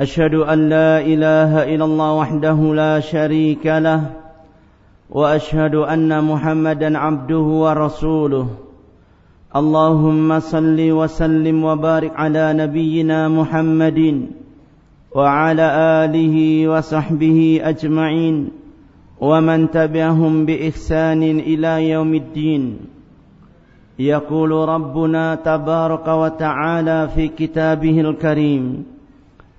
أشهد أن لا إله إلا الله وحده لا شريك له وأشهد أن محمدا عبده ورسوله. اللهم صل وسلم وبارك على نبينا محمد وعلى آله وصحبه أجمعين ومن تبعهم بإحسان إلى يوم الدين. يقول ربنا تبارك وتعالى في كتابه الكريم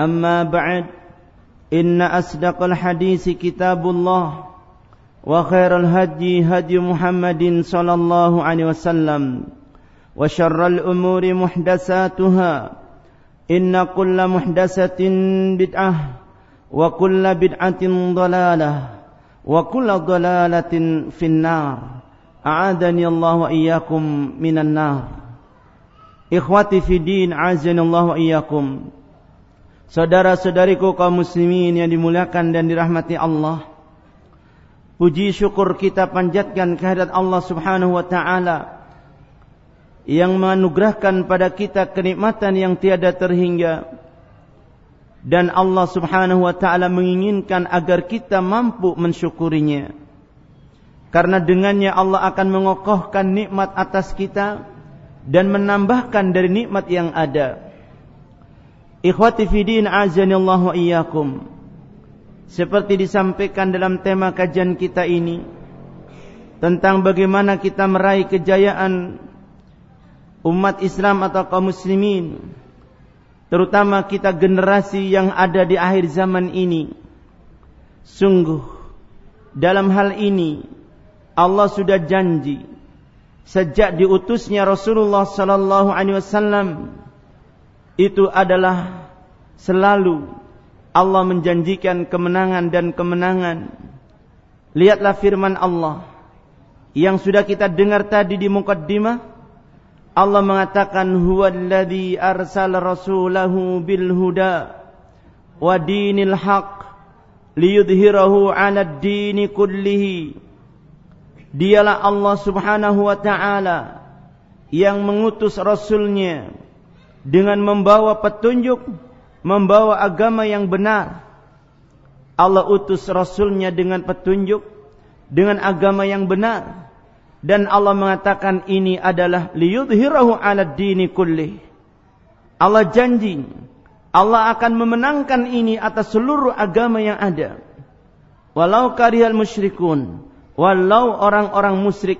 أما بعد إن أصدق الحديث كتاب الله وخير الهدي هدي محمد صلى الله عليه وسلم وشر الأمور محدثاتها إن كل محدثة بدعة وكل بدعة ضلالة وكل ضلالة في النار. أعاذني الله وإياكم من النار. إخوتي في دين عزني الله وإياكم. Saudara-saudariku kaum muslimin yang dimuliakan dan dirahmati Allah Puji syukur kita panjatkan kehadirat Allah subhanahu wa ta'ala Yang menganugerahkan pada kita kenikmatan yang tiada terhingga. Dan Allah subhanahu wa ta'ala menginginkan agar kita mampu mensyukurinya. Karena dengannya Allah akan mengokohkan nikmat atas kita Dan menambahkan dari nikmat yang ada Ikhwati fidin wa iyyakum. Seperti disampaikan dalam tema kajian kita ini tentang bagaimana kita meraih kejayaan umat Islam atau kaum muslimin terutama kita generasi yang ada di akhir zaman ini sungguh dalam hal ini Allah sudah janji sejak diutusnya Rasulullah sallallahu alaihi wasallam itu adalah selalu Allah menjanjikan kemenangan dan kemenangan. Lihatlah firman Allah yang sudah kita dengar tadi di mukaddimah. Allah mengatakan huwallazi arsala rasulahu bil huda wa dinil haq liyudhhirahu 'ala ad-dini kullihi. Dialah Allah Subhanahu wa taala yang mengutus rasulnya dengan membawa petunjuk, membawa agama yang benar. Allah utus Rasulnya dengan petunjuk, dengan agama yang benar. Dan Allah mengatakan ini adalah liyudhirahu ala dini kulli. Allah janji, Allah akan memenangkan ini atas seluruh agama yang ada. Walau karihal musyrikun, walau orang-orang musyrik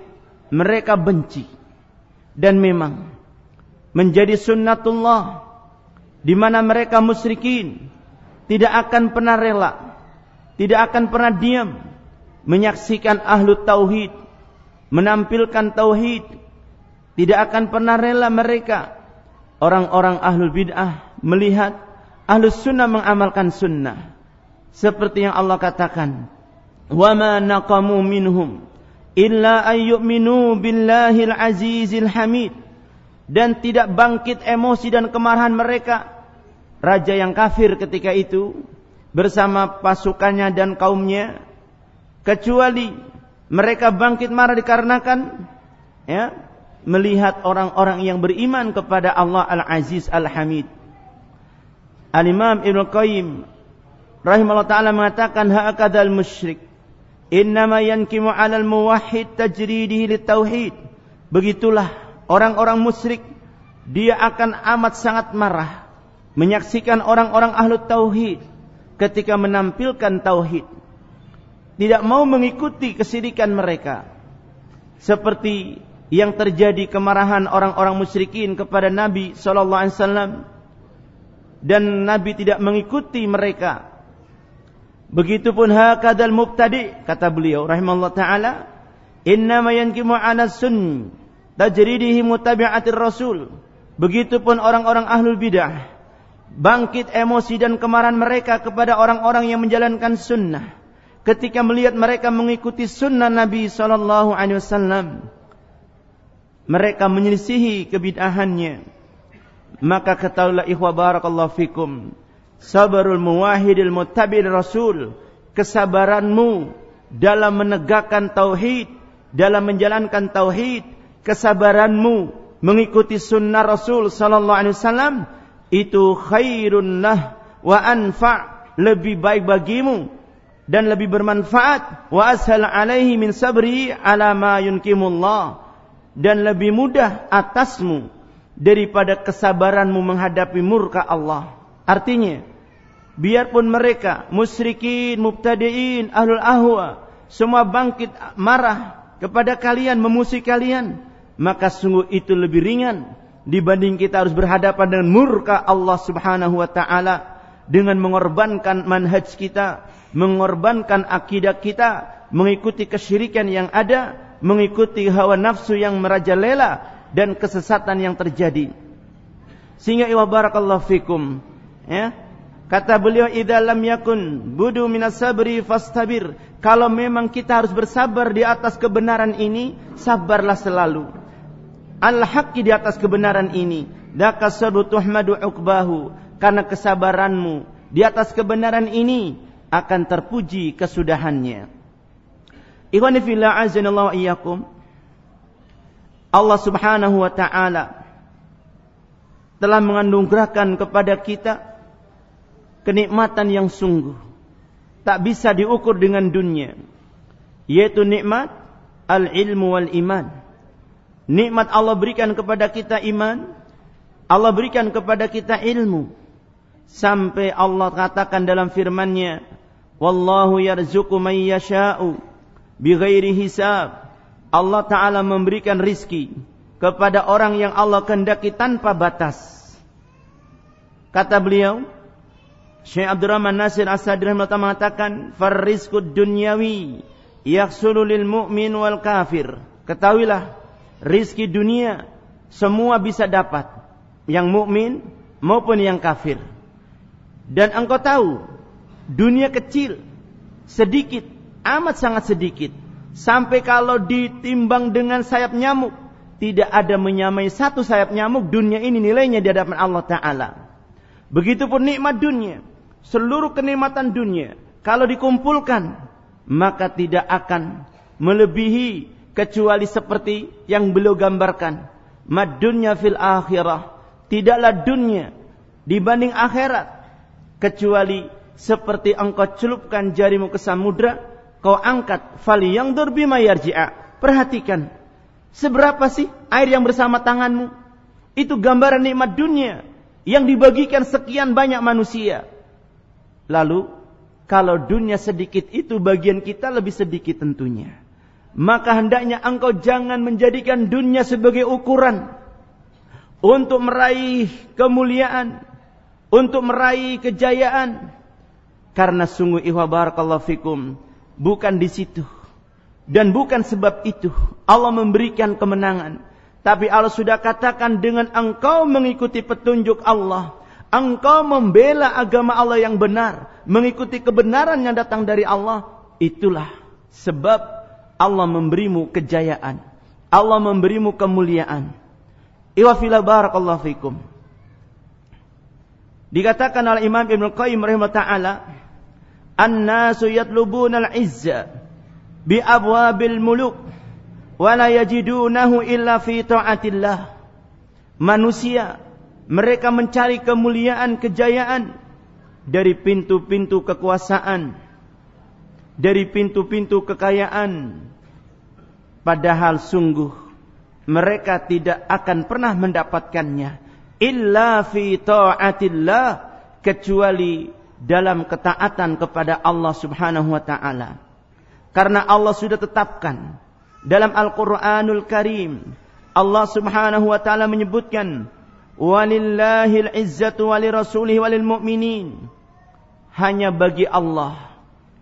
mereka benci. Dan memang menjadi sunnatullah di mana mereka musyrikin tidak akan pernah rela, tidak akan pernah diam menyaksikan ahlu tauhid, menampilkan tauhid, tidak akan pernah rela mereka. Orang-orang ahlu bid'ah melihat ahlu sunnah mengamalkan sunnah. Seperti yang Allah katakan wa ma naqamu minhum illa ayyuminu billahil azizil hamid dan tidak bangkit emosi dan kemarahan mereka. Raja yang kafir ketika itu bersama pasukannya dan kaumnya kecuali mereka bangkit marah dikarenakan ya melihat orang-orang yang beriman kepada Allah Al-Aziz Al-Hamid. Al-Imam Ibn Qayyim rahimahullah taala mengatakan ha'akadzal musyrik innama yankimu 'alal muwahhid tajridihi litauhid. Begitulah orang-orang musyrik dia akan amat sangat marah menyaksikan orang-orang ahlu tauhid ketika menampilkan tauhid. Tidak mau mengikuti kesirikan mereka. Seperti yang terjadi kemarahan orang-orang musyrikin kepada Nabi sallallahu alaihi wasallam dan Nabi tidak mengikuti mereka. Begitupun hakadal mubtadi kata beliau rahimallahu taala innama yankimu ala tajridihi mutabi'atir rasul. Begitupun orang-orang ahlul bidah. Bangkit emosi dan kemarahan mereka kepada orang-orang yang menjalankan sunnah. Ketika melihat mereka mengikuti sunnah Nabi sallallahu alaihi wasallam mereka menyelisihi kebid'ahannya. Maka ketahuilah ikhwah barakallahu fikum sabarul muwahhidil muttabi'ir rasul kesabaranmu dalam menegakkan tauhid dalam menjalankan tauhid kesabaranmu mengikuti sunnah Rasul sallallahu alaihi wasallam itu khairun lah wa anfa lebih baik bagimu dan lebih bermanfaat wa ashal alaihi min sabri ala ma yunkimullah dan lebih mudah atasmu daripada kesabaranmu menghadapi murka Allah. Artinya, biarpun mereka musyrikin, mubtadiin, ahlul ahwa semua bangkit marah kepada kalian, memusuhi kalian, maka sungguh itu lebih ringan dibanding kita harus berhadapan dengan murka Allah Subhanahu wa taala dengan mengorbankan manhaj kita, mengorbankan akidah kita, mengikuti kesyirikan yang ada, mengikuti hawa nafsu yang merajalela dan kesesatan yang terjadi. Sehingga iwa barakallahu fikum, ya. Kata beliau, "Idza lam yakun budu minas sabri fastabir." Kalau memang kita harus bersabar di atas kebenaran ini, sabarlah selalu. Al-haqqi di atas kebenaran ini. Daka sabru tuhmadu uqbahu. Karena kesabaranmu di atas kebenaran ini akan terpuji kesudahannya. Ikhwani fillah azanallahu iyyakum. Allah Subhanahu wa taala telah menganugerahkan kepada kita kenikmatan yang sungguh tak bisa diukur dengan dunia yaitu nikmat al-ilmu wal iman. Nikmat Allah berikan kepada kita iman, Allah berikan kepada kita ilmu. Sampai Allah katakan dalam firman-Nya, "Wallahu yarzuqu man yasha'u bighairi hisab." Allah taala memberikan rizki kepada orang yang Allah kehendaki tanpa batas. Kata beliau, Syekh Abdurrahman Nasir As-Sadri mengatakan, "Farrizqud dunyawi yaksulu lil mu'min wal kafir." Ketahuilah, rizki dunia semua bisa dapat, yang mukmin maupun yang kafir. Dan engkau tahu, dunia kecil, sedikit, amat sangat sedikit. Sampai kalau ditimbang dengan sayap nyamuk, tidak ada menyamai satu sayap nyamuk dunia ini nilainya di hadapan Allah Ta'ala. Begitupun nikmat dunia, seluruh kenikmatan dunia, kalau dikumpulkan, maka tidak akan melebihi kecuali seperti yang beliau gambarkan. Mad dunya fil akhirah. Tidaklah dunia dibanding akhirat kecuali seperti engkau celupkan jarimu ke samudra, kau angkat fali yang bima yarji'a. Perhatikan, seberapa sih air yang bersama tanganmu? Itu gambaran nikmat dunia yang dibagikan sekian banyak manusia. Lalu, kalau dunia sedikit itu bagian kita lebih sedikit tentunya. Maka hendaknya engkau jangan menjadikan dunia sebagai ukuran untuk meraih kemuliaan, untuk meraih kejayaan. Karena sungguh ihwa barakallahu fikum, bukan di situ. Dan bukan sebab itu Allah memberikan kemenangan. Tapi Allah sudah katakan dengan engkau mengikuti petunjuk Allah. Engkau membela agama Allah yang benar. Mengikuti kebenaran yang datang dari Allah. Itulah sebab Allah memberimu kejayaan. Allah memberimu kemuliaan. Iwa fila barakallahu fikum. Dikatakan oleh Imam Ibn Qayyim rahimahullah ta'ala, An-nasu yatlubuna al-izza bi abwabil muluk wa la yajidunahu illa fi ta'atillah. Manusia mereka mencari kemuliaan, kejayaan dari pintu-pintu kekuasaan, dari pintu-pintu kekayaan. Padahal sungguh mereka tidak akan pernah mendapatkannya illa fi ta'atillah kecuali dalam ketaatan kepada Allah Subhanahu wa taala. Karena Allah sudah tetapkan dalam Al-Qur'anul Karim Allah Subhanahu wa taala menyebutkan walillahil izzatu walirasulihi walil mu'minin hanya bagi Allah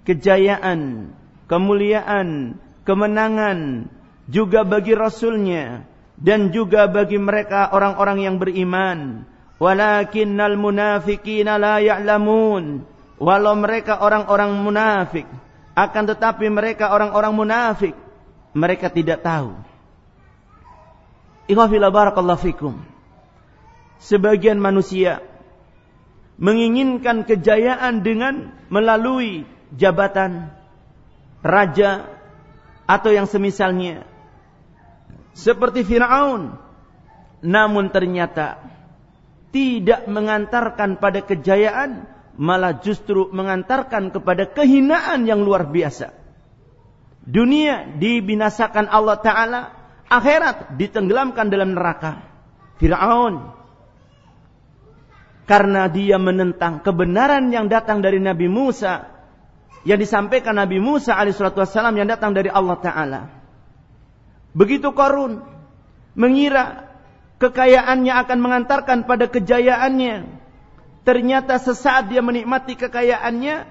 kejayaan, kemuliaan, kemenangan juga bagi rasulnya dan juga bagi mereka orang-orang yang beriman. Walakinnal munafiqina la ya'lamun. Walau mereka orang-orang munafik akan tetapi mereka orang-orang munafik mereka tidak tahu. Ikhwafillah barakallahu fikum. Sebagian manusia menginginkan kejayaan dengan melalui jabatan raja atau yang semisalnya seperti Firaun namun ternyata tidak mengantarkan pada kejayaan, malah justru mengantarkan kepada kehinaan yang luar biasa. Dunia dibinasakan Allah Ta'ala, akhirat ditenggelamkan dalam neraka. Fir'aun. Karena dia menentang kebenaran yang datang dari Nabi Musa, yang disampaikan Nabi Musa alaihissalam yang datang dari Allah Ta'ala. Begitu korun mengira kekayaannya akan mengantarkan pada kejayaannya. Ternyata sesaat dia menikmati kekayaannya,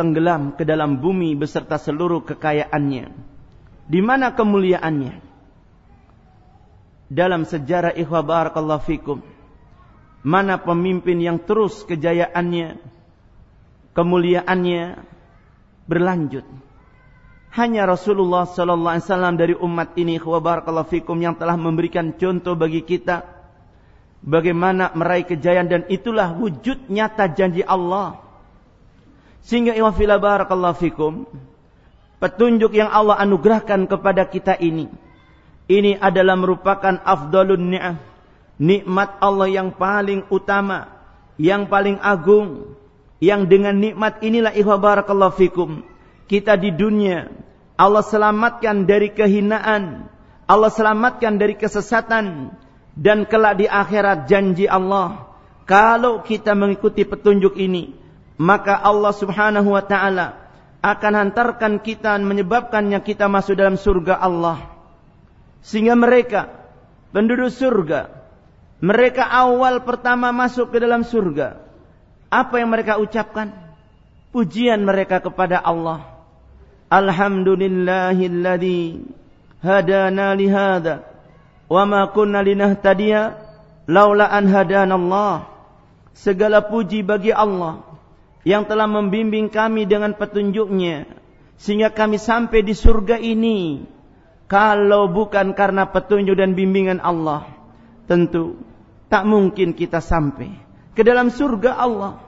tenggelam ke dalam bumi beserta seluruh kekayaannya. Di mana kemuliaannya? Dalam sejarah ikhwah barakallahu fikum. Mana pemimpin yang terus kejayaannya, kemuliaannya berlanjut hanya Rasulullah sallallahu alaihi wasallam dari umat ini barakallahu fikum yang telah memberikan contoh bagi kita bagaimana meraih kejayaan dan itulah wujud nyata janji Allah. Sehingga iwa fila barakallahu fikum petunjuk yang Allah anugerahkan kepada kita ini ini adalah merupakan afdalun ni'am nikmat Allah yang paling utama yang paling agung yang dengan nikmat inilah ikhwah barakallahu fikum kita di dunia Allah selamatkan dari kehinaan, Allah selamatkan dari kesesatan dan kelak di akhirat janji Allah kalau kita mengikuti petunjuk ini maka Allah Subhanahu wa taala akan hantarkan kita menyebabkannya kita masuk dalam surga Allah. Sehingga mereka penduduk surga mereka awal pertama masuk ke dalam surga apa yang mereka ucapkan? Pujian mereka kepada Allah. Alhamdulillahilladzi hadana li hadza wa ma kunna linahtadiya laula an hadana Allah. Segala puji bagi Allah yang telah membimbing kami dengan petunjuknya sehingga kami sampai di surga ini kalau bukan karena petunjuk dan bimbingan Allah tentu tak mungkin kita sampai ke dalam surga Allah.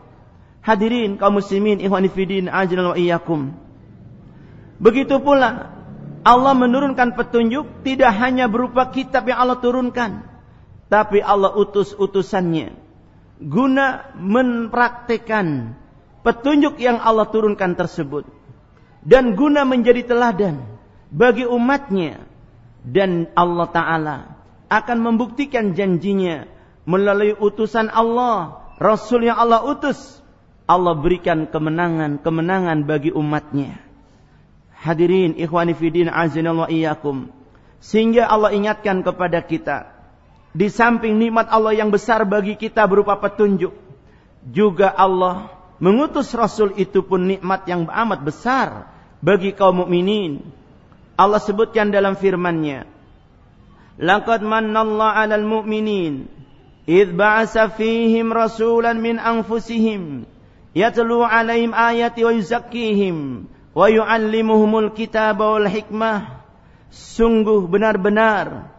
Hadirin kaum muslimin ikhwan fillah ajral wa Begitu pula Allah menurunkan petunjuk tidak hanya berupa kitab yang Allah turunkan, tapi Allah utus utusannya. Guna mempraktekan petunjuk yang Allah turunkan tersebut dan guna menjadi teladan bagi umatnya. Dan Allah Ta'ala akan membuktikan janjinya melalui utusan Allah Rasul yang Allah utus Allah berikan kemenangan-kemenangan bagi umatnya Hadirin ikhwani fidin azinallahu iyyakum. Sehingga Allah ingatkan kepada kita di samping nikmat Allah yang besar bagi kita berupa petunjuk, juga Allah mengutus rasul itu pun nikmat yang amat besar bagi kaum mukminin. Allah sebutkan dalam firman-Nya, "Laqad mannallahu 'alal mu'minin rasulan min anfusihim yatlu 'alaihim ayati wa yuzakkihim wa yu'allimuhumul kitaba wal hikmah sungguh benar-benar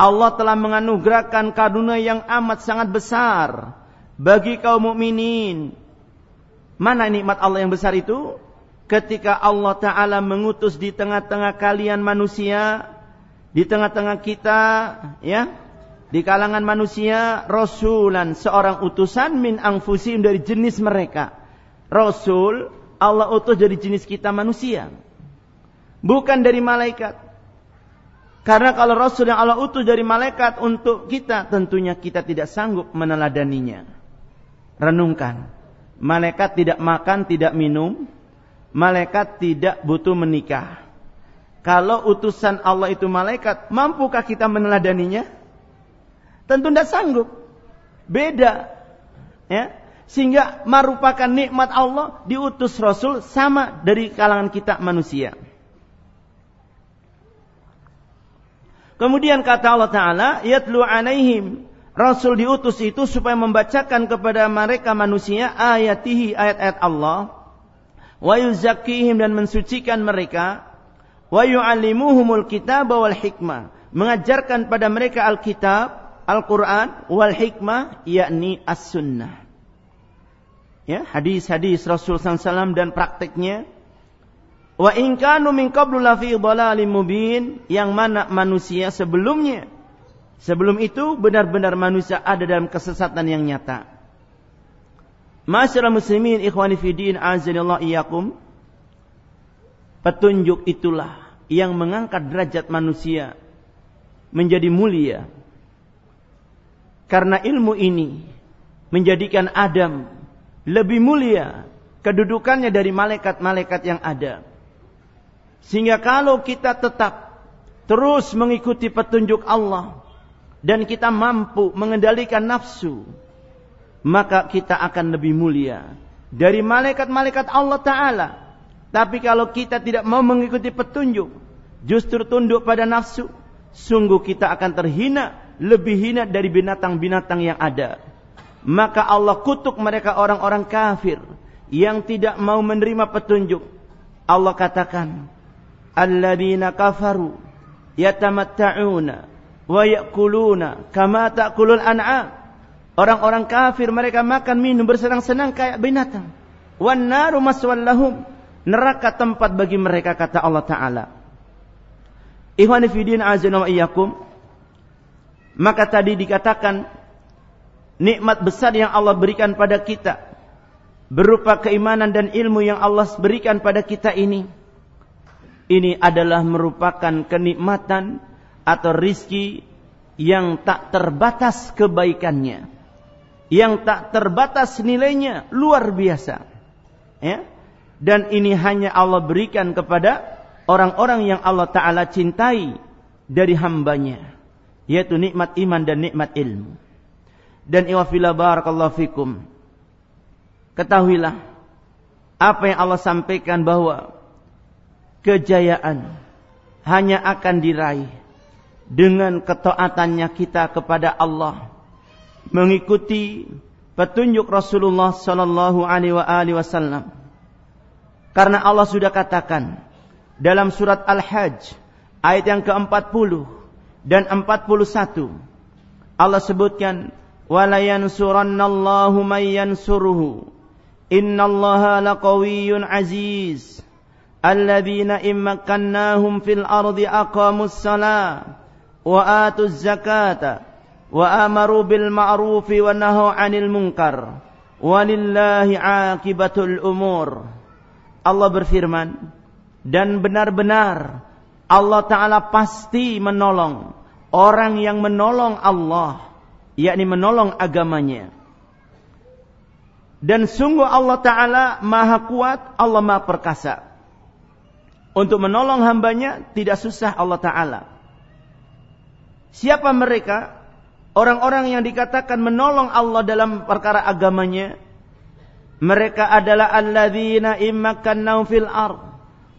Allah telah menganugerahkan karunia yang amat sangat besar bagi kaum mukminin. Mana nikmat Allah yang besar itu? Ketika Allah taala mengutus di tengah-tengah kalian manusia di tengah-tengah kita ya di kalangan manusia rasulan seorang utusan min angfusim dari jenis mereka rasul Allah utus dari jenis kita manusia. Bukan dari malaikat. Karena kalau Rasul yang Allah utus dari malaikat untuk kita, tentunya kita tidak sanggup meneladaninya. Renungkan. Malaikat tidak makan, tidak minum. Malaikat tidak butuh menikah. Kalau utusan Allah itu malaikat, mampukah kita meneladaninya? Tentu tidak sanggup. Beda. Ya. Sehingga merupakan nikmat Allah diutus Rasul sama dari kalangan kita manusia. Kemudian kata Allah Ta'ala, Yatlu alaihim. Rasul diutus itu supaya membacakan kepada mereka manusia ayatihi ayat-ayat Allah. Wa yuzakihim dan mensucikan mereka. Wa yu'allimuhumul kitab wal hikmah. Mengajarkan pada mereka Alkitab, Al-Quran, wal hikmah, yakni as-sunnah. Ya, hadis-hadis Rasul SAW dan prakteknya Wa in kanu min qablu lafi mubin yang mana manusia sebelumnya sebelum itu benar-benar manusia ada dalam kesesatan yang nyata. Masyarakat muslimin ikhwani fi din azanillah iyyakum petunjuk itulah yang mengangkat derajat manusia menjadi mulia. Karena ilmu ini menjadikan Adam lebih mulia kedudukannya dari malaikat-malaikat yang ada. Sehingga kalau kita tetap terus mengikuti petunjuk Allah dan kita mampu mengendalikan nafsu, maka kita akan lebih mulia dari malaikat-malaikat Allah Ta'ala. Tapi kalau kita tidak mau mengikuti petunjuk, justru tunduk pada nafsu, sungguh kita akan terhina, lebih hina dari binatang-binatang yang ada. Maka Allah kutuk mereka orang-orang kafir yang tidak mau menerima petunjuk. Allah katakan, alladzina kafaru yatamatta'una wa ya'kuluna kama ta'kulul an'am. Orang-orang kafir mereka makan minum bersenang-senang kayak binatang. Wan naru maswal neraka tempat bagi mereka kata Allah taala. Ikhwani fidin azza wa maka tadi dikatakan nikmat besar yang Allah berikan pada kita berupa keimanan dan ilmu yang Allah berikan pada kita ini ini adalah merupakan kenikmatan atau rizki yang tak terbatas kebaikannya. Yang tak terbatas nilainya luar biasa. Ya. Dan ini hanya Allah berikan kepada orang-orang yang Allah Ta'ala cintai dari hambanya. Yaitu nikmat iman dan nikmat ilmu. Dan iwafila barakallahu fikum. Ketahuilah apa yang Allah sampaikan bahwa kejayaan hanya akan diraih dengan ketaatannya kita kepada Allah mengikuti petunjuk Rasulullah sallallahu alaihi wasallam karena Allah sudah katakan dalam surat Al-Hajj ayat yang ke-40 dan 41 Allah sebutkan wala yansurannallahu may yansuruhu. Innallaha laqawiyyun aziz. Alladzina immakannahum fil ardi aqamus salah wa atuz zakata wa amaru bil ma'rufi wa nahaw 'anil munkar. Walillahi 'aqibatul umur. Allah berfirman dan benar-benar Allah Ta'ala pasti menolong orang yang menolong Allah yakni menolong agamanya dan sungguh Allah Ta'ala maha kuat Allah maha perkasa untuk menolong hambanya tidak susah Allah Ta'ala. Siapa mereka? Orang-orang yang dikatakan menolong Allah dalam perkara agamanya. Mereka adalah alladzina immakannau fil ard.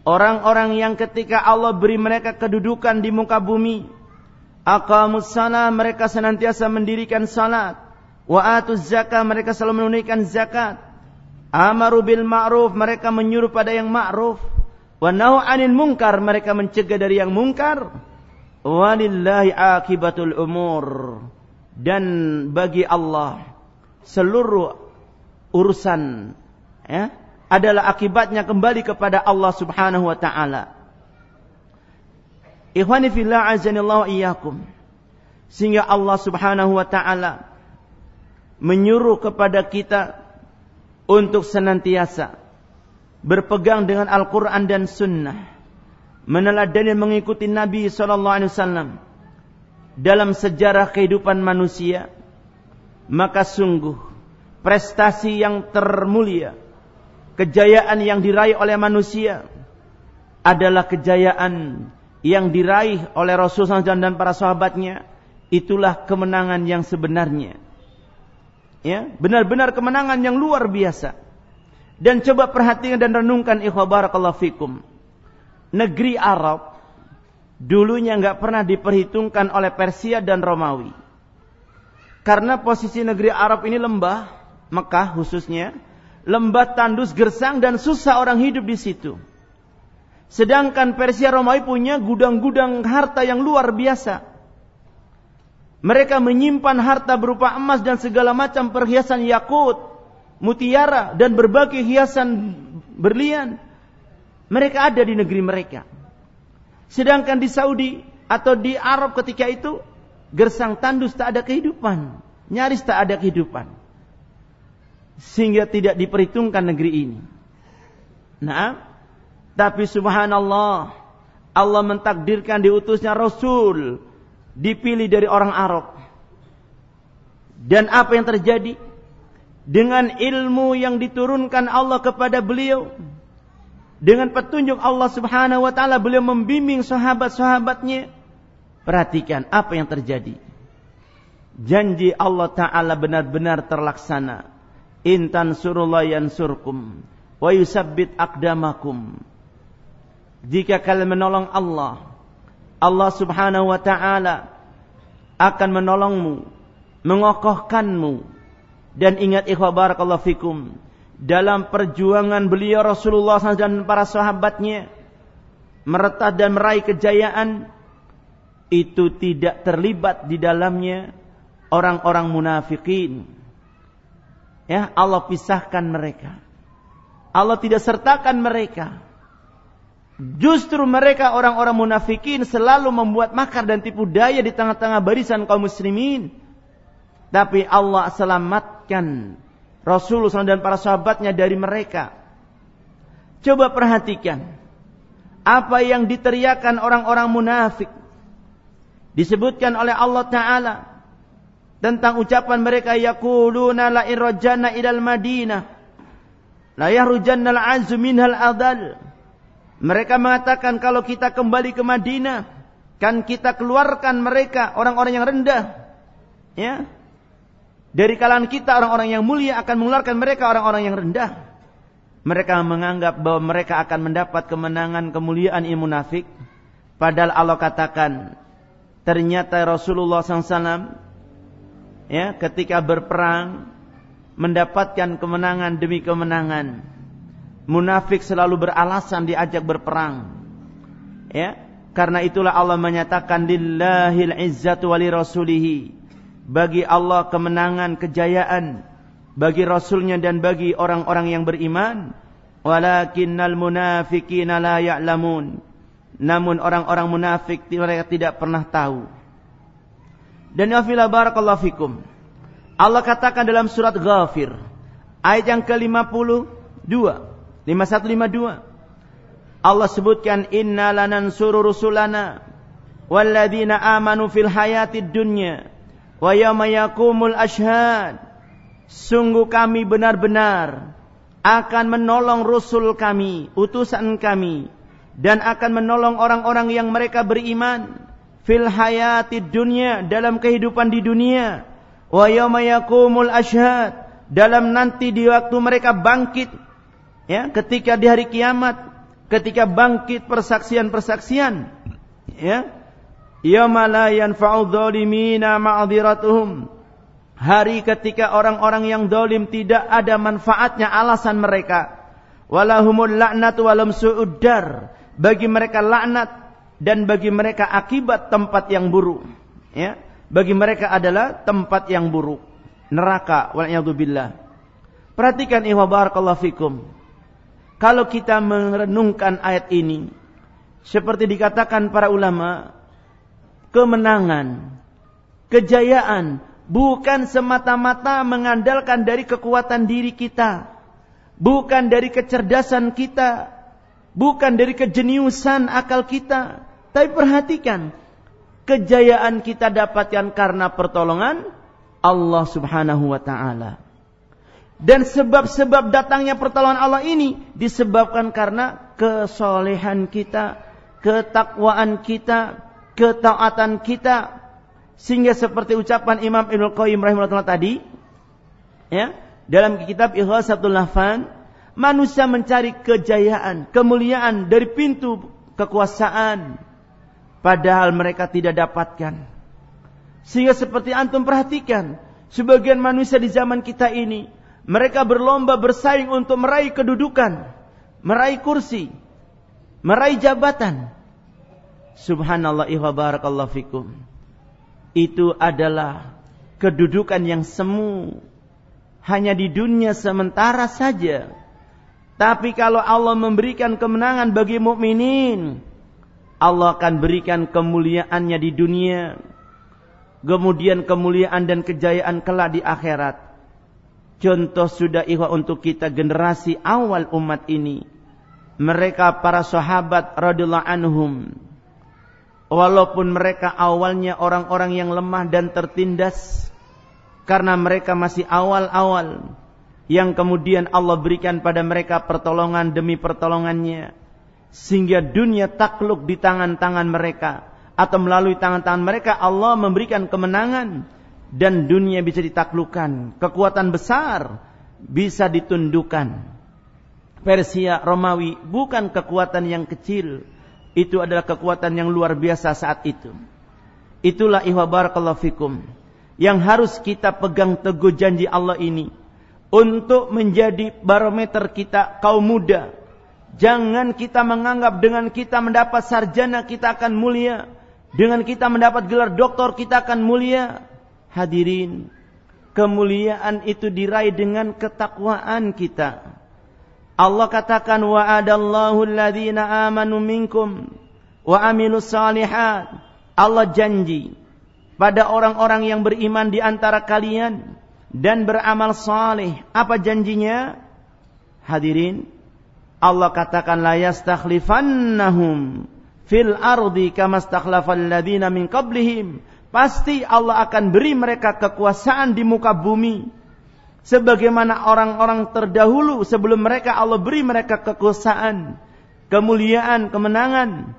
Orang-orang yang ketika Allah beri mereka kedudukan di muka bumi. Aqamus salah mereka senantiasa mendirikan salat. Wa atuz zakah mereka selalu menunaikan zakat. Amaru bil ma'ruf mereka menyuruh pada yang ma'ruf Wa nahu anil mungkar mereka mencegah dari yang mungkar. Walillahi akibatul umur. Dan bagi Allah seluruh urusan ya, adalah akibatnya kembali kepada Allah Subhanahu wa taala. Ikhwani fillah azanillahu iyyakum. Sehingga Allah Subhanahu wa taala menyuruh kepada kita untuk senantiasa berpegang dengan Al-Quran dan Sunnah. meneladani dan mengikuti Nabi sallallahu alaihi wasallam dalam sejarah kehidupan manusia, maka sungguh prestasi yang termulia, kejayaan yang diraih oleh manusia adalah kejayaan yang diraih oleh Rasulullah SAW dan para sahabatnya. Itulah kemenangan yang sebenarnya. Ya, benar-benar kemenangan yang luar biasa. Dan coba perhatikan dan renungkan ikhwah barakallahu fikum. Negeri Arab dulunya nggak pernah diperhitungkan oleh Persia dan Romawi. Karena posisi negeri Arab ini lembah, Mekah khususnya, lembah tandus gersang dan susah orang hidup di situ. Sedangkan Persia Romawi punya gudang-gudang harta yang luar biasa. Mereka menyimpan harta berupa emas dan segala macam perhiasan yakut, mutiara dan berbagai hiasan berlian. Mereka ada di negeri mereka. Sedangkan di Saudi atau di Arab ketika itu gersang tandus tak ada kehidupan, nyaris tak ada kehidupan. Sehingga tidak diperhitungkan negeri ini. Nah, tapi subhanallah, Allah mentakdirkan diutusnya Rasul, dipilih dari orang Arab. Dan apa yang terjadi? Dengan ilmu yang diturunkan Allah kepada beliau, dengan petunjuk Allah Subhanahu wa taala beliau membimbing sahabat-sahabatnya. Perhatikan apa yang terjadi. Janji Allah taala benar-benar terlaksana. Intan surullah yansurkum wa yusabbit aqdamakum jika kalian menolong Allah, Allah Subhanahu wa taala akan menolongmu, mengokohkanmu. Dan ingat ikhwah barakallahu fikum, dalam perjuangan beliau Rasulullah SAW dan para sahabatnya meretah dan meraih kejayaan itu tidak terlibat di dalamnya orang-orang munafikin. Ya, Allah pisahkan mereka. Allah tidak sertakan mereka. Justru mereka orang-orang munafikin selalu membuat makar dan tipu daya di tengah-tengah barisan kaum muslimin. Tapi Allah selamatkan Rasulullah dan para sahabatnya dari mereka. Coba perhatikan. Apa yang diteriakan orang-orang munafik. Disebutkan oleh Allah Ta'ala. Tentang ucapan mereka. Yakuluna la irrajana idal madinah. La yahrujanna al-azu minhal adal. Mereka mengatakan kalau kita kembali ke Madinah, kan kita keluarkan mereka orang-orang yang rendah. Ya. Dari kalangan kita orang-orang yang mulia akan mengeluarkan mereka orang-orang yang rendah. Mereka menganggap bahwa mereka akan mendapat kemenangan kemuliaan ilmu munafik. Padahal Allah katakan ternyata Rasulullah SAW ya ketika berperang mendapatkan kemenangan demi kemenangan munafik selalu beralasan diajak berperang. Ya, karena itulah Allah menyatakan lillahil izzatu wali rasulihi. Bagi Allah kemenangan, kejayaan bagi rasulnya dan bagi orang-orang yang beriman. Walakinnal munafiqina la ya'lamun. Namun orang-orang munafik mereka tidak pernah tahu. Dan ya barakallahu fikum. Allah katakan dalam surat Ghafir ayat yang ke-52 5152. Allah sebutkan inna lanansuru rusulana walladzina amanu fil hayatid dunya wa yawma yaqumul ashhad. Sungguh kami benar-benar akan menolong rasul kami, utusan kami dan akan menolong orang-orang yang mereka beriman fil hayatid dunya dalam kehidupan di dunia. Wa yawma yaqumul ashhad dalam nanti di waktu mereka bangkit ya ketika di hari kiamat ketika bangkit persaksian-persaksian ya. Yauma la yanfa'u dhalimina ma'dhiratuhum. Hari ketika orang-orang yang dolim tidak ada manfaatnya alasan mereka. Walahumul la'natu walam su'uddar. Bagi mereka laknat dan bagi mereka akibat tempat yang buruk ya bagi mereka adalah tempat yang buruk neraka wal billah perhatikan ihwa barakallahu fikum. Kalau kita merenungkan ayat ini, seperti dikatakan para ulama, kemenangan, kejayaan bukan semata-mata mengandalkan dari kekuatan diri kita, bukan dari kecerdasan kita, bukan dari kejeniusan akal kita, tapi perhatikan kejayaan kita dapatkan karena pertolongan Allah Subhanahu wa taala. Dan sebab-sebab datangnya pertolongan Allah ini disebabkan karena kesolehan kita, ketakwaan kita, ketaatan kita. Sehingga seperti ucapan Imam Ibnu Qayyim rahimahullah tadi, ya, dalam kitab Ighasatul Lahfan, manusia mencari kejayaan, kemuliaan dari pintu kekuasaan, padahal mereka tidak dapatkan. Sehingga seperti antum perhatikan, sebagian manusia di zaman kita ini mereka berlomba bersaing untuk meraih kedudukan, meraih kursi, meraih jabatan. Subhanallah wa barakallahu fikum. Itu adalah kedudukan yang semu. Hanya di dunia sementara saja. Tapi kalau Allah memberikan kemenangan bagi mukminin, Allah akan berikan kemuliaannya di dunia. Kemudian kemuliaan dan kejayaan kelak di akhirat Contoh sudah ihwa untuk kita generasi awal umat ini. Mereka para sahabat radhiyallahu anhum. Walaupun mereka awalnya orang-orang yang lemah dan tertindas karena mereka masih awal-awal yang kemudian Allah berikan pada mereka pertolongan demi pertolongannya sehingga dunia takluk di tangan-tangan mereka atau melalui tangan-tangan mereka Allah memberikan kemenangan dan dunia bisa ditaklukkan, kekuatan besar bisa ditundukkan. Persia Romawi bukan kekuatan yang kecil, itu adalah kekuatan yang luar biasa saat itu. Itulah ihwa barakallahu fikum yang harus kita pegang teguh janji Allah ini untuk menjadi barometer kita kaum muda. Jangan kita menganggap dengan kita mendapat sarjana kita akan mulia, dengan kita mendapat gelar doktor kita akan mulia. Hadirin, kemuliaan itu diraih dengan ketakwaan kita. Allah katakan wa'adallahu alladhina amanu minkum wa amilus salihat. Allah janji pada orang-orang yang beriman di antara kalian dan beramal saleh. Apa janjinya? Hadirin, Allah katakan la yastakhlifannahum fil ardi kama stakhlafal ladzina min qablihim Pasti Allah akan beri mereka kekuasaan di muka bumi. Sebagaimana orang-orang terdahulu sebelum mereka Allah beri mereka kekuasaan, kemuliaan, kemenangan.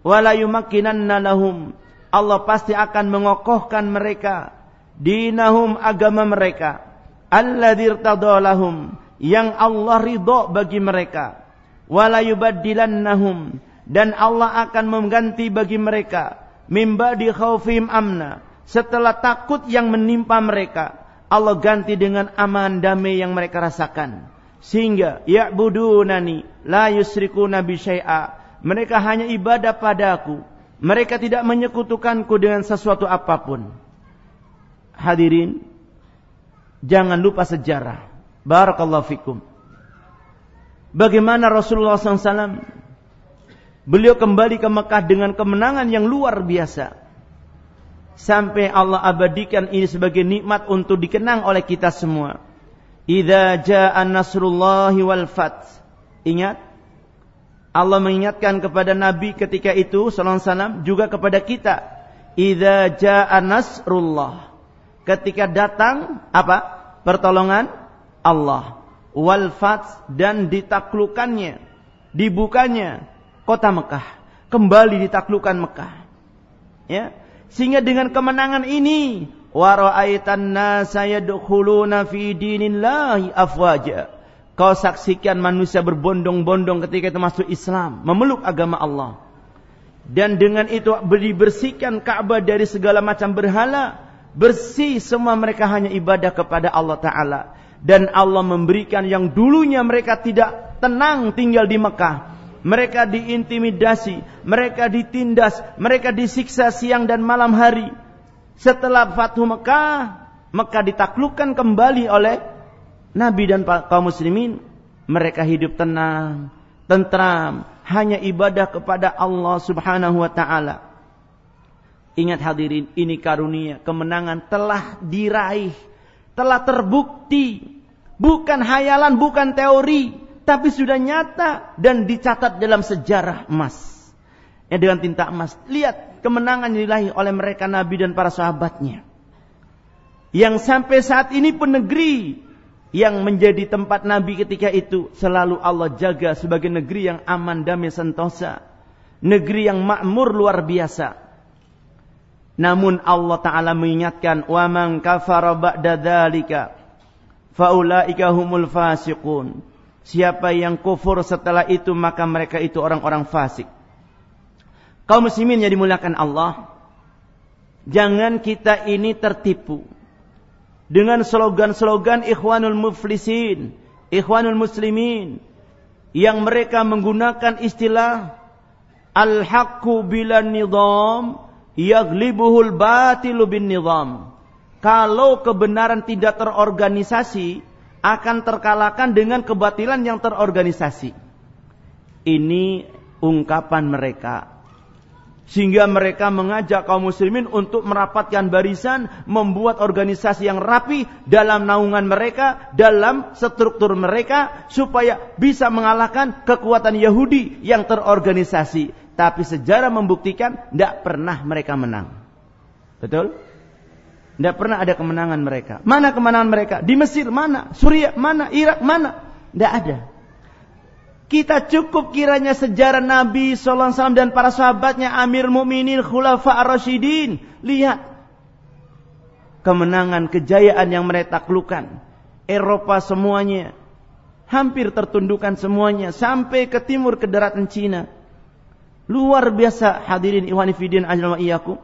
Wala yumakkinanna lahum. Allah pasti akan mengokohkan mereka dinahum agama mereka. Alladzi lahum yang Allah ridho bagi mereka. Wala yubaddilannahum dan Allah akan mengganti bagi mereka mimba di khaufim amna. Setelah takut yang menimpa mereka, Allah ganti dengan aman damai yang mereka rasakan. Sehingga ya'budunani la yusrikuna bi syai'a. Mereka hanya ibadah padaku. Mereka tidak menyekutukanku dengan sesuatu apa pun. Hadirin, jangan lupa sejarah. Barakallahu fikum. Bagaimana Rasulullah SAW Beliau kembali ke Mekah dengan kemenangan yang luar biasa. Sampai Allah abadikan ini sebagai nikmat untuk dikenang oleh kita semua. Idza jaa nasrullahi wal fath. Ingat Allah mengingatkan kepada Nabi ketika itu sallallahu alaihi wasallam juga kepada kita. Idza jaa nasrullah. Ketika datang apa? Pertolongan Allah. Wal fath dan ditaklukannya, dibukanya kota Mekah, kembali ditaklukkan Mekah. Ya. Sehingga dengan kemenangan ini wa ra'aitan nasa yadkhuluna fi dinillahi afwaja. Kau saksikan manusia berbondong-bondong ketika itu masuk Islam, memeluk agama Allah. Dan dengan itu dibersihkan Ka'bah dari segala macam berhala, bersih semua mereka hanya ibadah kepada Allah taala. Dan Allah memberikan yang dulunya mereka tidak tenang tinggal di Mekah, mereka diintimidasi, mereka ditindas, mereka disiksa siang dan malam hari. Setelah Fathu Mekah, Mekah ditaklukkan kembali oleh Nabi dan kaum muslimin. Mereka hidup tenang, tentram, hanya ibadah kepada Allah Subhanahu wa taala. Ingat hadirin, ini karunia, kemenangan telah diraih, telah terbukti, bukan hayalan, bukan teori, tapi sudah nyata dan dicatat dalam sejarah emas. Ya dengan tinta emas. Lihat kemenangan yang diraih oleh mereka Nabi dan para sahabatnya. Yang sampai saat ini pun negeri yang menjadi tempat Nabi ketika itu selalu Allah jaga sebagai negeri yang aman damai sentosa. Negeri yang makmur luar biasa. Namun Allah Ta'ala mengingatkan, وَمَنْ كَفَرَ بَعْدَ ذَلِكَ faulaika humul fasiqun. Siapa yang kufur setelah itu maka mereka itu orang-orang fasik. Kaum muslimin yang dimuliakan Allah, jangan kita ini tertipu dengan slogan-slogan ikhwanul muflisin, ikhwanul muslimin yang mereka menggunakan istilah al-haqqu bila nizam yaghlibuhul batilu bin nizam. Kalau kebenaran tidak terorganisasi, akan terkalahkan dengan kebatilan yang terorganisasi. Ini ungkapan mereka. Sehingga mereka mengajak kaum muslimin untuk merapatkan barisan, membuat organisasi yang rapi dalam naungan mereka, dalam struktur mereka, supaya bisa mengalahkan kekuatan Yahudi yang terorganisasi. Tapi sejarah membuktikan tidak pernah mereka menang. Betul? Tidak pernah ada kemenangan mereka. Mana kemenangan mereka? Di Mesir mana? Suriah mana? Irak mana? Tidak ada. Kita cukup kiranya sejarah Nabi SAW dan para sahabatnya Amir Mu'minin Khulafa Ar-Rashidin. Lihat. Kemenangan, kejayaan yang mereka taklukkan. Eropa semuanya. Hampir tertundukkan semuanya. Sampai ke timur ke daratan Cina. Luar biasa hadirin iwanifidin ajal iyakum.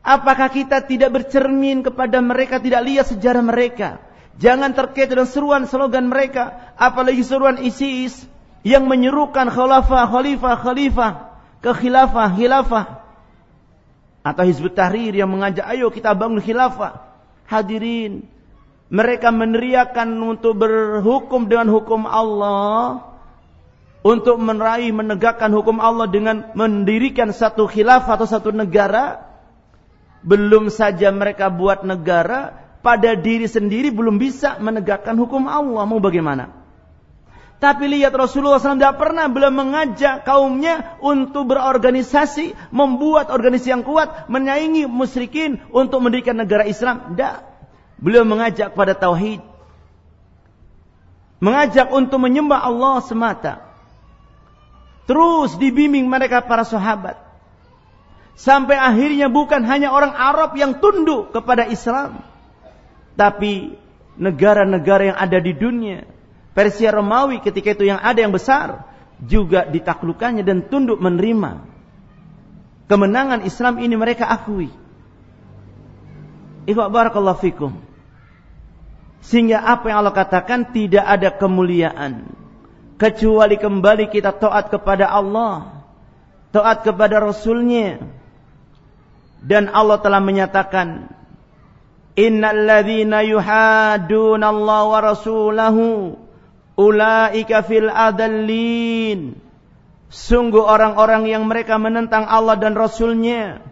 Apakah kita tidak bercermin kepada mereka, tidak lihat sejarah mereka? Jangan terkait dengan seruan slogan mereka, apalagi seruan ISIS yang menyerukan khalifah, khalifah, khalifah, ke khilafah, khilafah. Atau Hizbut Tahrir yang mengajak, ayo kita bangun khilafah. Hadirin, mereka meneriakan untuk berhukum dengan hukum Allah, untuk meraih menegakkan hukum Allah dengan mendirikan satu khilafah atau satu negara, belum saja mereka buat negara, pada diri sendiri belum bisa menegakkan hukum Allah. Mau bagaimana? Tapi lihat Rasulullah SAW tidak pernah belum mengajak kaumnya untuk berorganisasi, membuat organisasi yang kuat, menyaingi musyrikin untuk mendirikan negara Islam. Tidak. Beliau mengajak pada tauhid. Mengajak untuk menyembah Allah semata. Terus dibimbing mereka para sahabat. Sampai akhirnya bukan hanya orang Arab yang tunduk kepada Islam. Tapi negara-negara yang ada di dunia. Persia Romawi ketika itu yang ada yang besar. Juga ditaklukkannya dan tunduk menerima. Kemenangan Islam ini mereka akui. Ikhwa barakallahu fikum. Sehingga apa yang Allah katakan tidak ada kemuliaan. Kecuali kembali kita taat kepada Allah. Taat kepada Rasulnya dan Allah telah menyatakan Innal ladzina yuhadduna Allah wa rasulahu ulaika fil adallin. Sungguh orang-orang yang mereka menentang Allah dan Rasulnya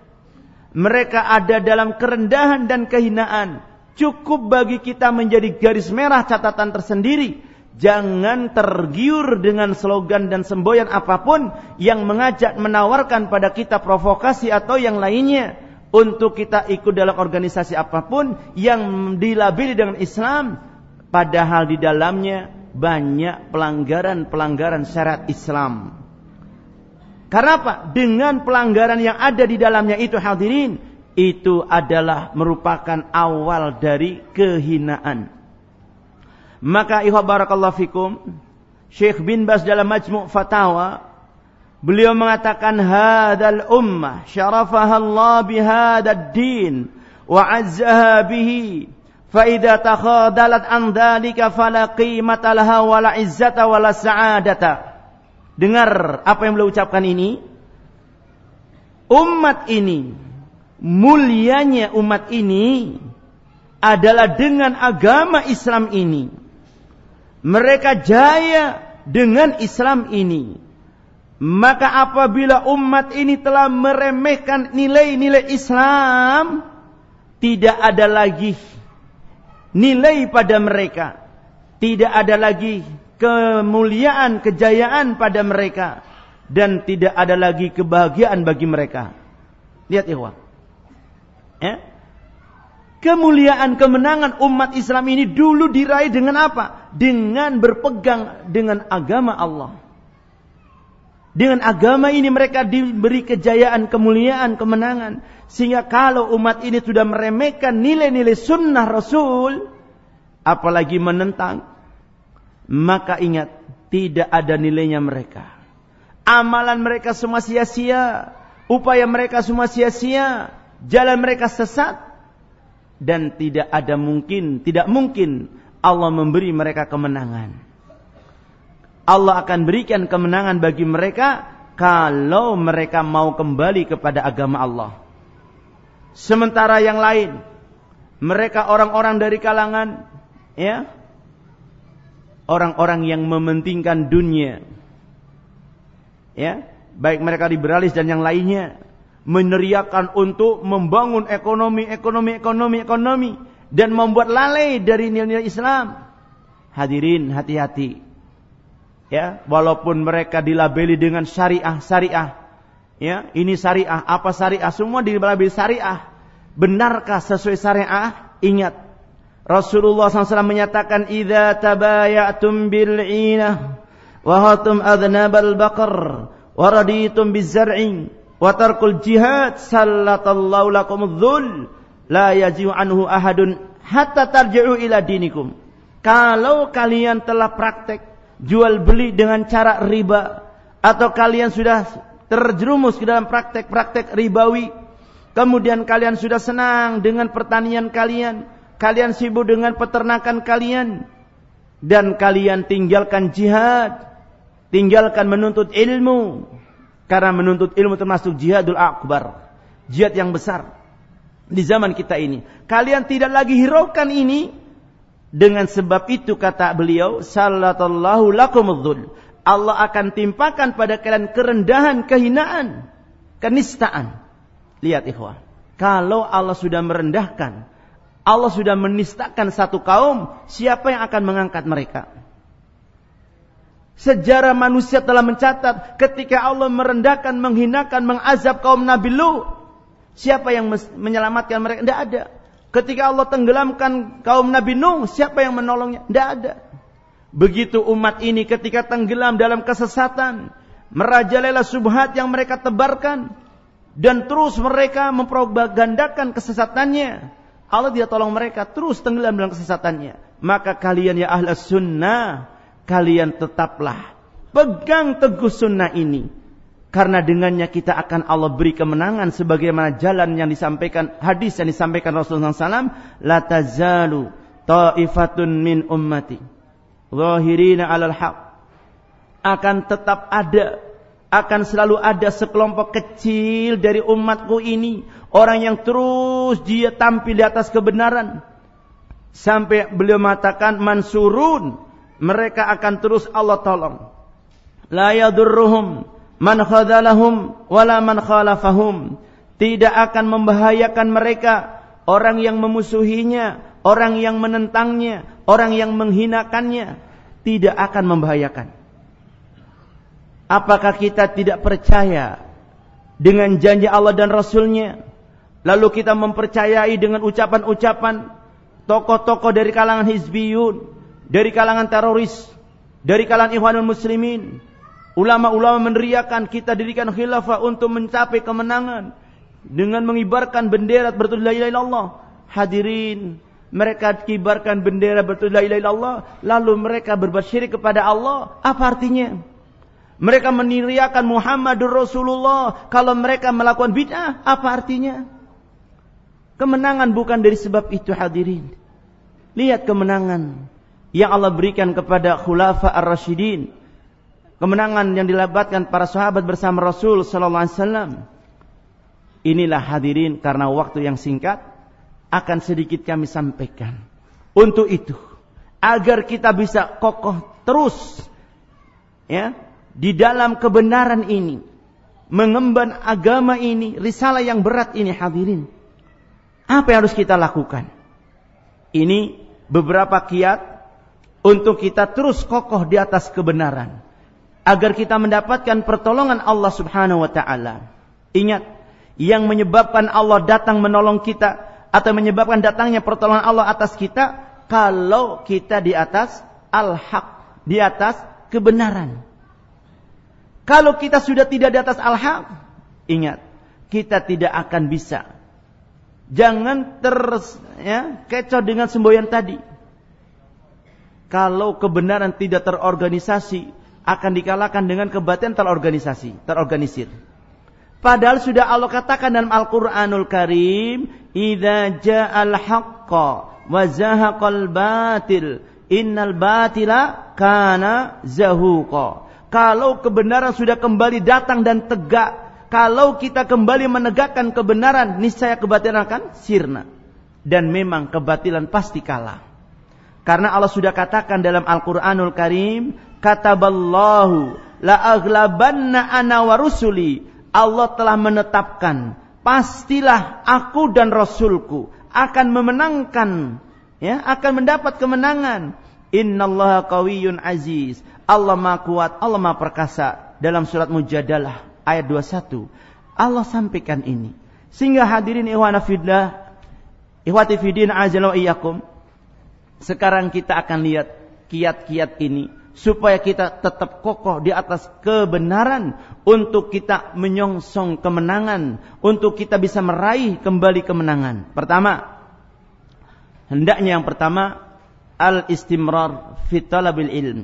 Mereka ada dalam kerendahan dan kehinaan. Cukup bagi kita menjadi garis merah catatan tersendiri Jangan tergiur dengan slogan dan semboyan apa pun yang mengajak menawarkan pada kita provokasi atau yang lainnya untuk kita ikut dalam organisasi apa pun yang dilabeli dengan Islam padahal di dalamnya banyak pelanggaran-pelanggaran syarat Islam. Karena apa? Dengan pelanggaran yang ada di dalamnya itu hadirin, itu adalah merupakan awal dari kehinaan. Maka ihwa barakallahu fikum, Syekh bin Bas dalam Majmu' Fatawa beliau mengatakan hadal ummah syarafaha Allah bihadad din wa azzaha bihi fa idza takhadalat an dzalika fala qimata laha wala izzata wala sa'adata. Dengar apa yang beliau ucapkan ini. Umat ini mulianya umat ini adalah dengan agama Islam ini mereka jaya dengan Islam ini. Maka apabila umat ini telah meremehkan nilai-nilai Islam, tidak ada lagi nilai pada mereka. Tidak ada lagi kemuliaan, kejayaan pada mereka dan tidak ada lagi kebahagiaan bagi mereka. Lihat ikhwan. Ya. Kemuliaan kemenangan umat Islam ini dulu diraih dengan apa? Dengan berpegang dengan agama Allah. Dengan agama ini mereka diberi kejayaan, kemuliaan, kemenangan. Sehingga kalau umat ini sudah meremehkan nilai-nilai sunnah Rasul, apalagi menentang, maka ingat, tidak ada nilainya mereka. Amalan mereka semua sia-sia, upaya mereka semua sia-sia, jalan mereka sesat, dan tidak ada mungkin, tidak mungkin Allah memberi mereka kemenangan. Allah akan berikan kemenangan bagi mereka kalau mereka mau kembali kepada agama Allah. Sementara yang lain, mereka orang-orang dari kalangan ya orang-orang yang mementingkan dunia. Ya, baik mereka liberalis dan yang lainnya meneriakan untuk membangun ekonomi, ekonomi, ekonomi, ekonomi dan membuat lalai dari nilai-nilai Islam. Hadirin, hati-hati. Ya walaupun mereka dilabeli dengan syariah syariah. Ya ini syariah apa syariah? Semua dilabeli syariah. Benarkah sesuai syariah? Ingat. Rasulullah SAW menyatakan idza tabayatum bil inah wa hatum adnabal baqar wa raditum bizar'i wa tarkul jihad sallatallahu lakum dhul la yaji'u anhu ahadun hatta tarji'u ila dinikum. Kalau kalian telah praktek jual beli dengan cara riba atau kalian sudah terjerumus ke dalam praktek-praktek ribawi kemudian kalian sudah senang dengan pertanian kalian kalian sibuk dengan peternakan kalian dan kalian tinggalkan jihad tinggalkan menuntut ilmu karena menuntut ilmu termasuk jihadul akbar jihad yang besar di zaman kita ini kalian tidak lagi hiraukan ini dengan sebab itu kata beliau, sallallahu lakumudzul. Allah akan timpakan pada kalian kerendahan, kehinaan, kenistaan. Lihat ikhwah. Kalau Allah sudah merendahkan, Allah sudah menistakan satu kaum, siapa yang akan mengangkat mereka? Sejarah manusia telah mencatat ketika Allah merendahkan, menghinakan, mengazab kaum Nabi Lut. Siapa yang menyelamatkan mereka? Tidak ada. Ketika Allah tenggelamkan kaum Nabi Nuh, siapa yang menolongnya? Tidak ada. Begitu umat ini ketika tenggelam dalam kesesatan, merajalela subhat yang mereka tebarkan, dan terus mereka mempropagandakan kesesatannya. Allah tidak tolong mereka, terus tenggelam dalam kesesatannya. Maka kalian ya ahla sunnah, kalian tetaplah pegang teguh sunnah ini karena dengannya kita akan Allah beri kemenangan sebagaimana jalan yang disampaikan hadis yang disampaikan Rasulullah SAW. La tazalu ta'ifatun min ummati. Zahirina alal haq. Akan tetap ada. Akan selalu ada sekelompok kecil dari umatku ini. Orang yang terus dia tampil di atas kebenaran. Sampai beliau mengatakan mansurun. Mereka akan terus Allah tolong. La yadurruhum man khadalahum wala man khalafahum. Tidak akan membahayakan mereka orang yang memusuhinya orang yang menentangnya orang yang menghinakannya. Tidak akan membahayakan. Apakah kita tidak percaya dengan janji Allah dan Rasulnya? Lalu kita mempercayai dengan ucapan-ucapan tokoh-tokoh dari kalangan hizbiyun dari kalangan teroris dari kalangan ikhwanul muslimin Ulama-ulama meneriakan kita dirikan khilafah untuk mencapai kemenangan dengan mengibarkan bendera bertulis la ilaha illallah. Hadirin, mereka kibarkan bendera bertulis la ilaha illallah lalu mereka berbuat syirik kepada Allah. Apa artinya? Mereka meneriakan Muhammadur Rasulullah kalau mereka melakukan bid'ah, apa artinya? Kemenangan bukan dari sebab itu hadirin. Lihat kemenangan yang Allah berikan kepada khulafa ar-rasyidin kemenangan yang dilabatkan para sahabat bersama Rasul sallallahu alaihi wasallam. Inilah hadirin karena waktu yang singkat akan sedikit kami sampaikan. Untuk itu, agar kita bisa kokoh terus ya di dalam kebenaran ini, mengemban agama ini, risalah yang berat ini hadirin. Apa yang harus kita lakukan? Ini beberapa kiat untuk kita terus kokoh di atas kebenaran agar kita mendapatkan pertolongan Allah Subhanahu wa taala. Ingat, yang menyebabkan Allah datang menolong kita atau menyebabkan datangnya pertolongan Allah atas kita kalau kita di atas al-haq, di atas kebenaran. Kalau kita sudah tidak di atas al-haq, ingat, kita tidak akan bisa. Jangan terus ya, kecoh dengan semboyan tadi. Kalau kebenaran tidak terorganisasi, akan dikalahkan dengan kebatilan terorganisasi, terorganisir. Padahal sudah Allah katakan dalam Al-Qur'anul Karim, "Idza ja'al haqqa wa zahaqal batil, innal batila kana zahuqa." Kalau kebenaran sudah kembali datang dan tegak, kalau kita kembali menegakkan kebenaran, niscaya kebatilan akan sirna. Dan memang kebatilan pasti kalah. Karena Allah sudah katakan dalam Al-Qur'anul Karim, kataballahu la aglabanna ana wa rusuli. Allah telah menetapkan, pastilah aku dan rasulku akan memenangkan ya, akan mendapat kemenangan. Innallaha qawiyyun aziz. Allah Maha Kuat, Allah Maha Perkasa. Dalam surat Mujadalah ayat 21. Allah sampaikan ini. Sehingga hadirin ikhwana ikhwati fidin ajalau iyakum. Sekarang kita akan lihat kiat-kiat ini supaya kita tetap kokoh di atas kebenaran untuk kita menyongsong kemenangan, untuk kita bisa meraih kembali kemenangan. Pertama, hendaknya yang pertama al-istimrar fi talabil ilm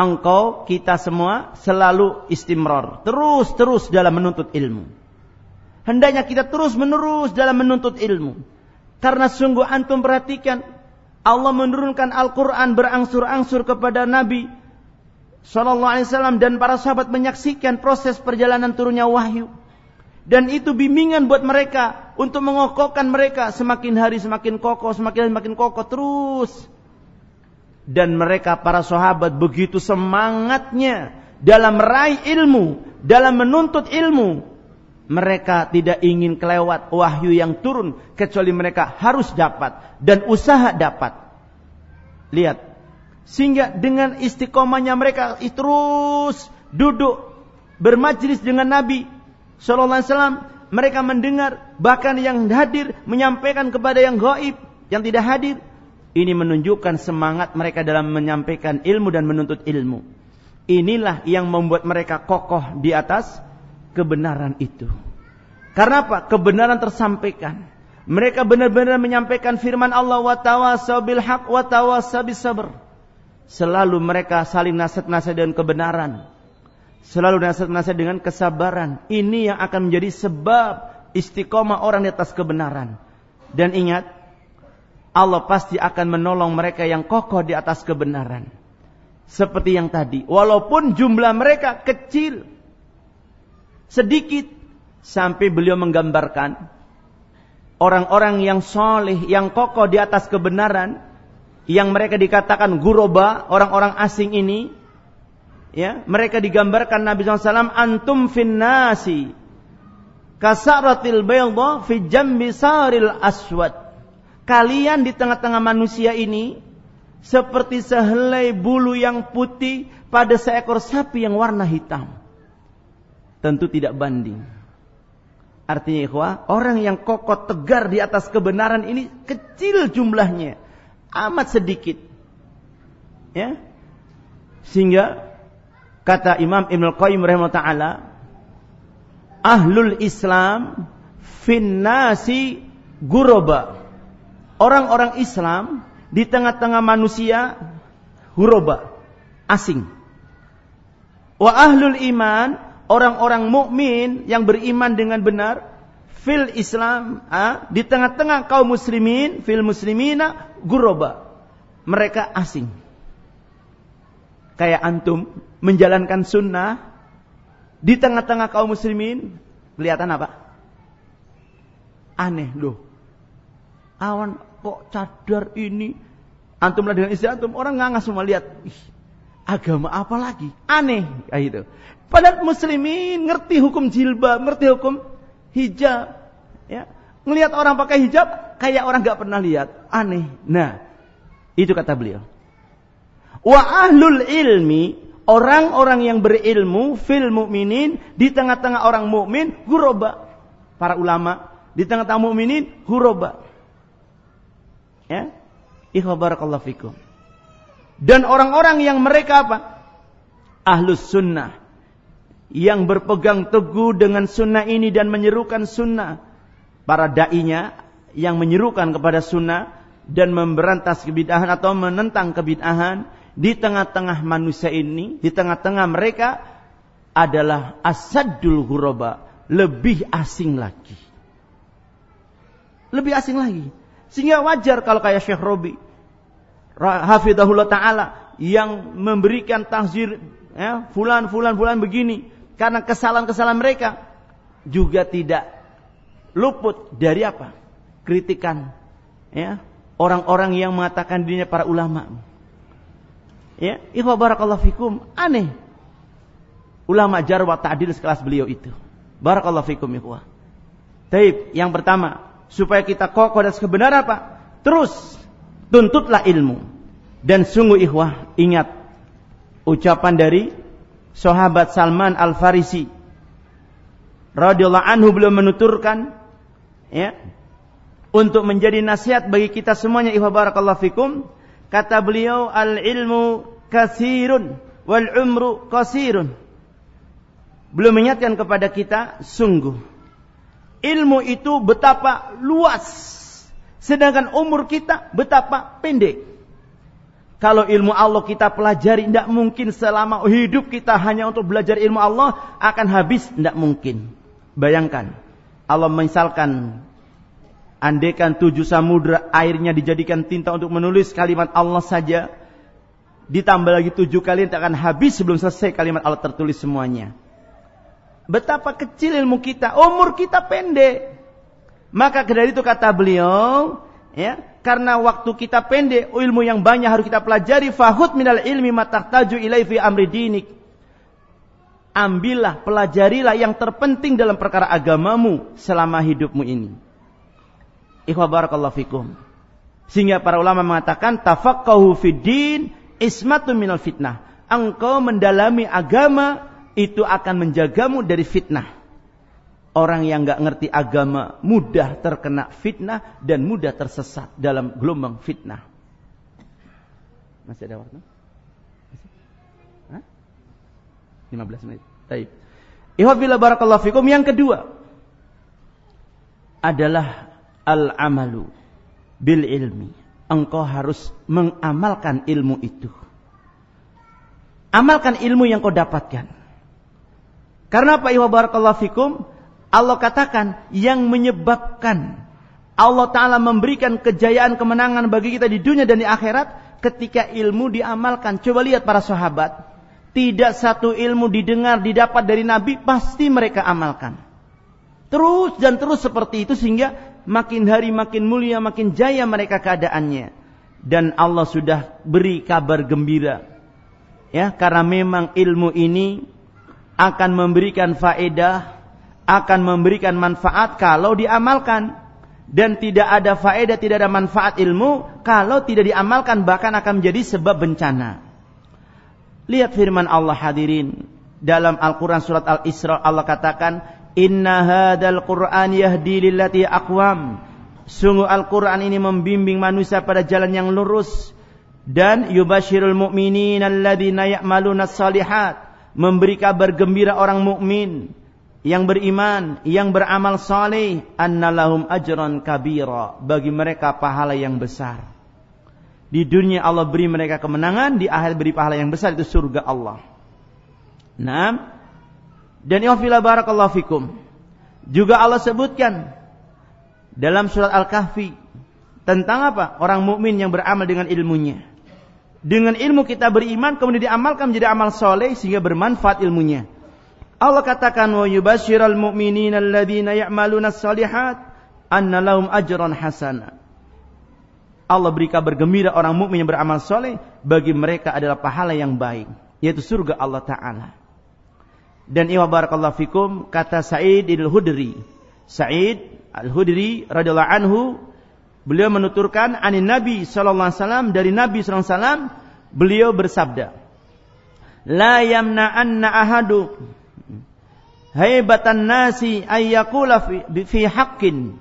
engkau, kita semua selalu istimror. Terus-terus dalam menuntut ilmu. Hendaknya kita terus-menerus dalam menuntut ilmu. Karena sungguh antum perhatikan, Allah menurunkan Al-Quran berangsur-angsur kepada Nabi Sallallahu Alaihi Wasallam dan para sahabat menyaksikan proses perjalanan turunnya wahyu. Dan itu bimbingan buat mereka untuk mengokohkan mereka semakin hari semakin kokoh, semakin hari semakin kokoh terus dan mereka para sahabat begitu semangatnya dalam meraih ilmu, dalam menuntut ilmu. Mereka tidak ingin kelewat wahyu yang turun kecuali mereka harus dapat dan usaha dapat. Lihat, sehingga dengan istiqomahnya mereka terus duduk bermajlis dengan Nabi Sallallahu Alaihi. Mereka mendengar, bahkan yang hadir menyampaikan kepada yang gaib, yang tidak hadir, ini menunjukkan semangat mereka dalam menyampaikan ilmu dan menuntut ilmu. Inilah yang membuat mereka kokoh di atas kebenaran itu. Karena apa? Kebenaran tersampaikan. Mereka benar-benar menyampaikan firman Allah wa tawasaw bil haq wa sabr. Selalu mereka saling nasihat-nasihat dengan kebenaran. Selalu nasihat-nasihat dengan kesabaran. Ini yang akan menjadi sebab istiqomah orang di atas kebenaran. Dan ingat, Allah pasti akan menolong mereka yang kokoh di atas kebenaran. Seperti yang tadi, walaupun jumlah mereka kecil, sedikit, sampai beliau menggambarkan orang-orang yang soleh, yang kokoh di atas kebenaran, yang mereka dikatakan guroba, orang-orang asing ini, ya, mereka digambarkan Nabi SAW, antum finnasi, kasaratil bayda fi jambi saril aswad kalian di tengah-tengah manusia ini seperti sehelai bulu yang putih pada seekor sapi yang warna hitam. Tentu tidak banding. Artinya ikhwah, orang yang kokoh tegar di atas kebenaran ini kecil jumlahnya. Amat sedikit. Ya. Sehingga kata Imam Ibn Qayyim rahimahullah taala, ahlul Islam finnasi guroba orang-orang Islam di tengah-tengah manusia huroba, asing. Wa ahlul iman, orang-orang mukmin yang beriman dengan benar, fil Islam, ah, di tengah-tengah kaum muslimin, fil muslimina guroba. Mereka asing. Kayak antum menjalankan sunnah di tengah-tengah kaum muslimin, kelihatan apa? Aneh loh. Awan kok cadar ini antumlah dengan istri antum orang nggak semua lihat Ih, agama apa lagi aneh kayak gitu padahal muslimin ngerti hukum jilbab ngerti hukum hijab ya ngelihat orang pakai hijab kayak orang nggak pernah lihat aneh nah itu kata beliau Wa ahlul ilmi, orang-orang yang berilmu fil mukminin di tengah-tengah orang mukmin guroba. Para ulama di tengah-tengah mukminin guroba. Ya. Ikhbarakallahu fikum. Dan orang-orang yang mereka apa? Ahlus sunnah. Yang berpegang teguh dengan sunnah ini dan menyerukan sunnah. Para da'inya yang menyerukan kepada sunnah dan memberantas kebid'ahan atau menentang kebid'ahan di tengah-tengah manusia ini, di tengah-tengah mereka adalah asadul huraba, lebih asing lagi. Lebih asing lagi. Sehingga wajar kalau kayak Syekh Robi, Hafidahullah Ta'ala, yang memberikan tahzir, ya, fulan, fulan, fulan begini, karena kesalahan-kesalahan mereka, juga tidak luput dari apa? Kritikan, ya, orang-orang yang mengatakan dirinya para ulama. Ya, ikhwah barakallahu fikum, aneh. Ulama jarwa ta'dil sekelas beliau itu. Barakallahu fikum ikhwah. Taib, yang pertama, supaya kita kokoh dan kebenaran apa? Terus tuntutlah ilmu. Dan sungguh ikhwah, ingat ucapan dari sahabat Salman Al-Farisi radhiyallahu anhu beliau menuturkan ya untuk menjadi nasihat bagi kita semuanya ihwa barakallahu fikum kata beliau al ilmu kasirun wal umru kasirun beliau mengingatkan kepada kita sungguh ilmu itu betapa luas sedangkan umur kita betapa pendek kalau ilmu Allah kita pelajari tidak mungkin selama hidup kita hanya untuk belajar ilmu Allah akan habis tidak mungkin bayangkan Allah misalkan Andaikan tujuh samudra airnya dijadikan tinta untuk menulis kalimat Allah saja. Ditambah lagi tujuh kali tak akan habis sebelum selesai kalimat Allah tertulis semuanya. Betapa kecil ilmu kita, umur kita pendek. Maka dari itu kata beliau, ya, karena waktu kita pendek, ilmu yang banyak harus kita pelajari. Fahud minal ilmi matahtaju ilai fi amri dinik. Ambillah, pelajarilah yang terpenting dalam perkara agamamu selama hidupmu ini. Ikhwah barakallahu fikum. Sehingga para ulama mengatakan tafaqahu fid din ismatun minal fitnah. Engkau mendalami agama itu akan menjagamu dari fitnah. Orang yang nggak ngerti agama mudah terkena fitnah dan mudah tersesat dalam gelombang fitnah. Masih ada waktu? Hah? 15 menit. Baik. Ihwabillah barakallahu fikum. Yang kedua adalah al-amalu bil ilmi. Engkau harus mengamalkan ilmu itu. Amalkan ilmu yang kau dapatkan. Karena apa iwa barakallahu fikum? Allah katakan yang menyebabkan Allah Ta'ala memberikan kejayaan kemenangan bagi kita di dunia dan di akhirat ketika ilmu diamalkan. Coba lihat para sahabat. Tidak satu ilmu didengar, didapat dari Nabi, pasti mereka amalkan. Terus dan terus seperti itu sehingga makin hari makin mulia, makin jaya mereka keadaannya. Dan Allah sudah beri kabar gembira. Ya, karena memang ilmu ini akan memberikan faedah, akan memberikan manfaat kalau diamalkan. Dan tidak ada faedah, tidak ada manfaat ilmu kalau tidak diamalkan bahkan akan menjadi sebab bencana. Lihat firman Allah hadirin dalam Al-Quran surat Al-Isra Allah katakan Inna hadal Qur'an yahdi lillati aqwam. Sungguh Al-Quran ini membimbing manusia pada jalan yang lurus. Dan yubashirul mu'minin alladhina ya'maluna salihat. Memberi kabar gembira orang mukmin yang beriman, yang beramal saleh, annalahum ajran kabira. Bagi mereka pahala yang besar. Di dunia Allah beri mereka kemenangan, di akhir beri pahala yang besar itu surga Allah. Nah, dan yafila barakallahu fikum. Juga Allah sebutkan dalam surat Al-Kahfi tentang apa? Orang mukmin yang beramal dengan ilmunya. Dengan ilmu kita beriman kemudian diamalkan menjadi amal soleh sehingga bermanfaat ilmunya. Allah katakan wa yubasyiral mu'minina alladziina ya'maluna shalihat anna lahum ajran hasana. Allah beri kabar gembira orang mukmin yang beramal soleh bagi mereka adalah pahala yang baik yaitu surga Allah Taala. Dan iwa barakallahu fikum kata Sa'id al-Hudri. Sa'id al-Hudri radhiyallahu anhu beliau menuturkan anin Nabi sallallahu alaihi wasallam dari Nabi sallallahu alaihi wasallam Beliau bersabda, "La yamna'anna ahadu haibatan nasi ayyakula fi, fi haqqin."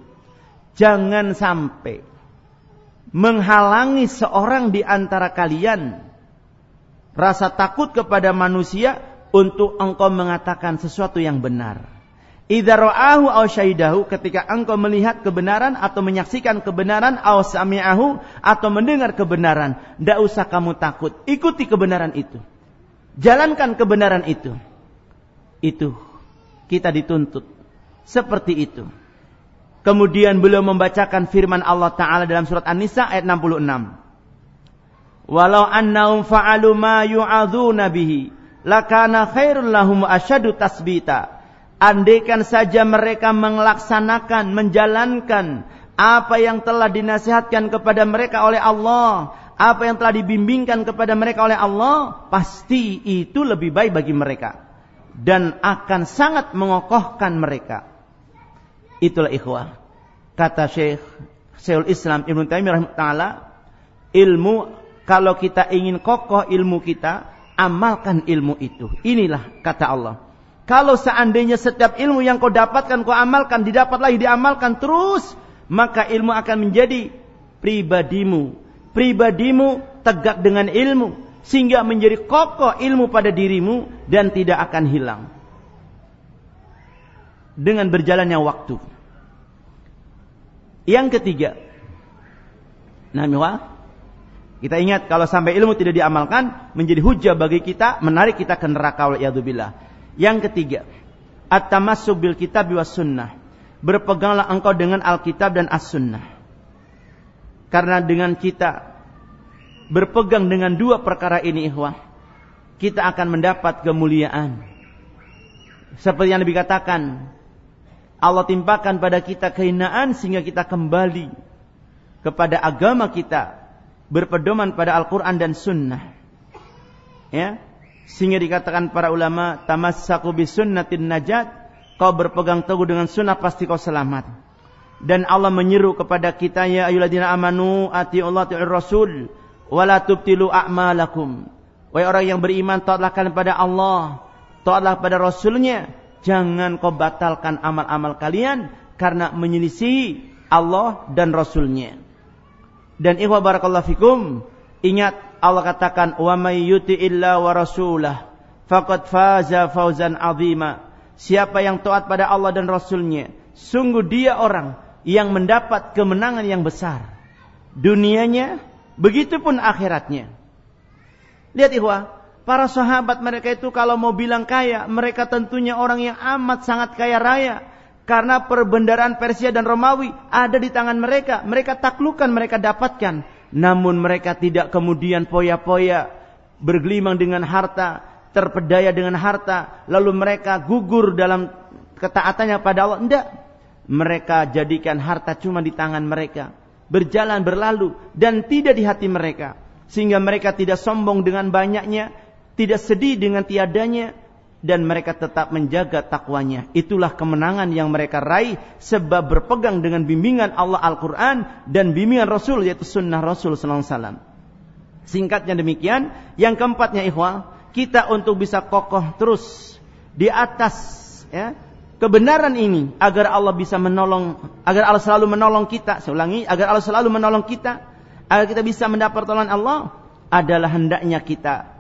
Jangan sampai menghalangi seorang di antara kalian rasa takut kepada manusia untuk engkau mengatakan sesuatu yang benar. Idza ra'ahu ketika engkau melihat kebenaran atau menyaksikan kebenaran aw sami'ahu atau mendengar kebenaran, tidak usah kamu takut, ikuti kebenaran itu. Jalankan kebenaran itu. Itu kita dituntut seperti itu. Kemudian beliau membacakan firman Allah Ta'ala dalam surat An-Nisa ayat 66. Walau annahum fa'alu ma yu'adhuna bihi lakana khairul lahum asyadu tasbita Andaikan saja mereka melaksanakan, menjalankan apa yang telah dinasihatkan kepada mereka oleh Allah, apa yang telah dibimbingkan kepada mereka oleh Allah, pasti itu lebih baik bagi mereka dan akan sangat mengokohkan mereka. Itulah ikhwah. Kata Syekh Syekhul Islam Ibn Taimiyah rahimahullah, ilmu kalau kita ingin kokoh ilmu kita, amalkan ilmu itu. Inilah kata Allah. Kalau seandainya setiap ilmu yang kau dapatkan, kau amalkan, didapat lagi, diamalkan terus, maka ilmu akan menjadi pribadimu. Pribadimu tegak dengan ilmu, sehingga menjadi kokoh ilmu pada dirimu dan tidak akan hilang. Dengan berjalannya waktu. Yang ketiga, Namiwa, kita ingat kalau sampai ilmu tidak diamalkan, menjadi hujah bagi kita, menarik kita ke neraka. Waliyadzubillah. Yang ketiga, at-tamassuk bil kitab was sunnah. Berpeganglah engkau dengan Alkitab dan As-Sunnah. Karena dengan kita berpegang dengan dua perkara ini ikhwah, kita akan mendapat kemuliaan. Seperti yang Nabi katakan, Allah timpakan pada kita kehinaan sehingga kita kembali kepada agama kita berpedoman pada Al-Quran dan Sunnah. Ya, sehingga dikatakan para ulama, tamassaku bisunnatin najat, kau berpegang teguh dengan sunnah pasti kau selamat. Dan Allah menyeru kepada kita, ya ayyuhalladzina amanu ati Allah ta'ir rasul, wala tubtilu a'malakum. Wahai orang yang beriman, taatlah kalian pada Allah, taatlah pada Rasulnya. Jangan kau batalkan amal-amal kalian karena menyelisih Allah dan Rasulnya. Dan ikhwah barakallahu fikum, ingat Allah katakan wa may illa wa rasulah faqad faza fauzan azima. Siapa yang taat pada Allah dan Rasulnya, sungguh dia orang yang mendapat kemenangan yang besar. Dunianya, begitupun akhiratnya. Lihat ikhwah, para sahabat mereka itu kalau mau bilang kaya, mereka tentunya orang yang amat sangat kaya raya. Karena perbendaraan Persia dan Romawi ada di tangan mereka. Mereka taklukan, mereka dapatkan namun mereka tidak kemudian poya-poya bergelimang dengan harta, terpedaya dengan harta, lalu mereka gugur dalam ketaatannya pada Allah. Tidak. Mereka jadikan harta cuma di tangan mereka, berjalan berlalu dan tidak di hati mereka, sehingga mereka tidak sombong dengan banyaknya, tidak sedih dengan tiadanya, dan mereka tetap menjaga takwanya. Itulah kemenangan yang mereka raih sebab berpegang dengan bimbingan Allah Al-Quran dan bimbingan Rasul yaitu sunnah Rasul Sallallahu Alaihi Wasallam. Singkatnya demikian. Yang keempatnya ikhwah, kita untuk bisa kokoh terus di atas ya, kebenaran ini agar Allah bisa menolong, agar Allah selalu menolong kita. Saya ulangi, agar Allah selalu menolong kita, agar kita bisa mendapat pertolongan Allah adalah hendaknya kita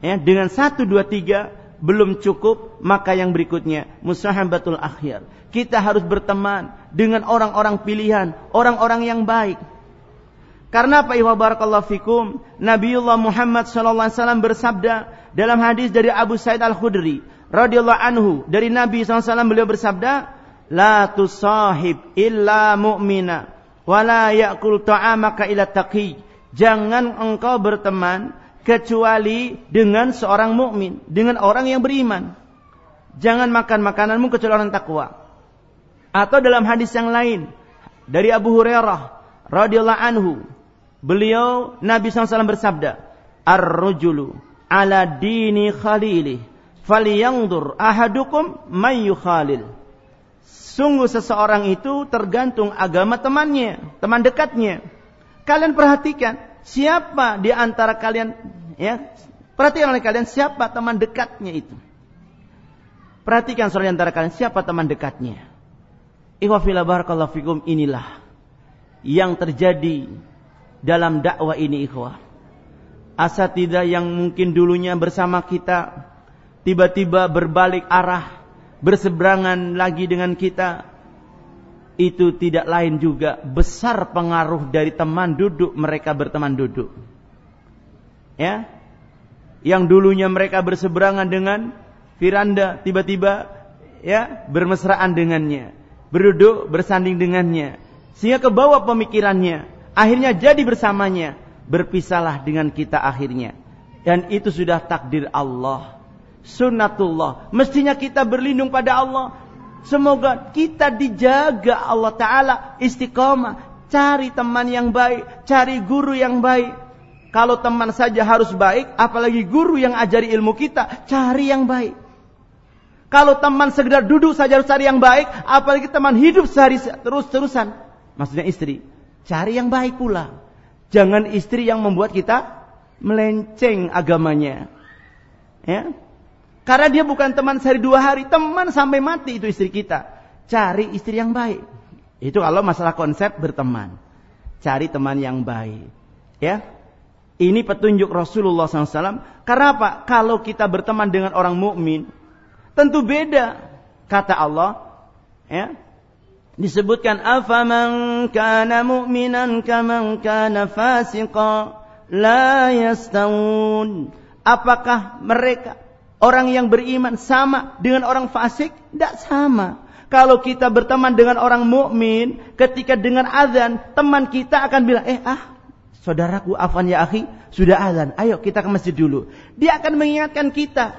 ya dengan satu dua tiga belum cukup, maka yang berikutnya musahabatul akhir. Kita harus berteman dengan orang-orang pilihan, orang-orang yang baik. Karena apa ihwa barakallahu fikum, Nabiullah Muhammad sallallahu alaihi wasallam bersabda dalam hadis dari Abu Sa'id Al-Khudri radhiyallahu anhu dari Nabi SAW beliau bersabda, "La tusahib illa mu'mina wa la ya'kul ta'amaka illa taqi." Jangan engkau berteman kecuali dengan seorang mukmin, dengan orang yang beriman. Jangan makan makananmu kecuali orang takwa. Atau dalam hadis yang lain dari Abu Hurairah radhiyallahu anhu, beliau Nabi SAW bersabda, "Ar-rajulu ala dini khalili, falyanzur ahadukum may yukhalil." Sungguh seseorang itu tergantung agama temannya, teman dekatnya. Kalian perhatikan, Siapa di antara kalian Ya, perhatikan oleh kalian siapa teman dekatnya itu. Perhatikan saudara antara kalian siapa teman dekatnya. Ikhwafillah barakallahu fikum inilah yang terjadi dalam dakwah ini ikhwah. Asatidah yang mungkin dulunya bersama kita tiba-tiba berbalik arah, berseberangan lagi dengan kita. Itu tidak lain juga besar pengaruh dari teman duduk mereka berteman duduk. Ya. Yang dulunya mereka berseberangan dengan Firanda tiba-tiba ya bermesraan dengannya, berduduk bersanding dengannya, sehingga ke bawah pemikirannya, akhirnya jadi bersamanya, berpisahlah dengan kita akhirnya. Dan itu sudah takdir Allah. Sunnatullah. Mestinya kita berlindung pada Allah. Semoga kita dijaga Allah Ta'ala istiqomah. Cari teman yang baik. Cari guru yang baik. Kalau teman saja harus baik. Apalagi guru yang ajari ilmu kita. Cari yang baik. Kalau teman sekedar duduk saja harus cari yang baik. Apalagi teman hidup sehari terus-terusan. Maksudnya istri. Cari yang baik pula. Jangan istri yang membuat kita melenceng agamanya. Ya. Karena dia bukan teman sehari dua hari, teman sampai mati itu istri kita. Cari istri yang baik. Itu kalau masalah konsep berteman. Cari teman yang baik. Ya. Ini petunjuk Rasulullah SAW. Karena apa? Kalau kita berteman dengan orang mukmin, tentu beda. Kata Allah, ya, disebutkan afaman kana mu'minan kaman kana fasiqa la yastawun apakah mereka orang yang beriman sama dengan orang fasik tidak sama kalau kita berteman dengan orang mukmin ketika dengan azan teman kita akan bilang eh ah saudaraku afan ya akhi sudah azan ayo kita ke masjid dulu dia akan mengingatkan kita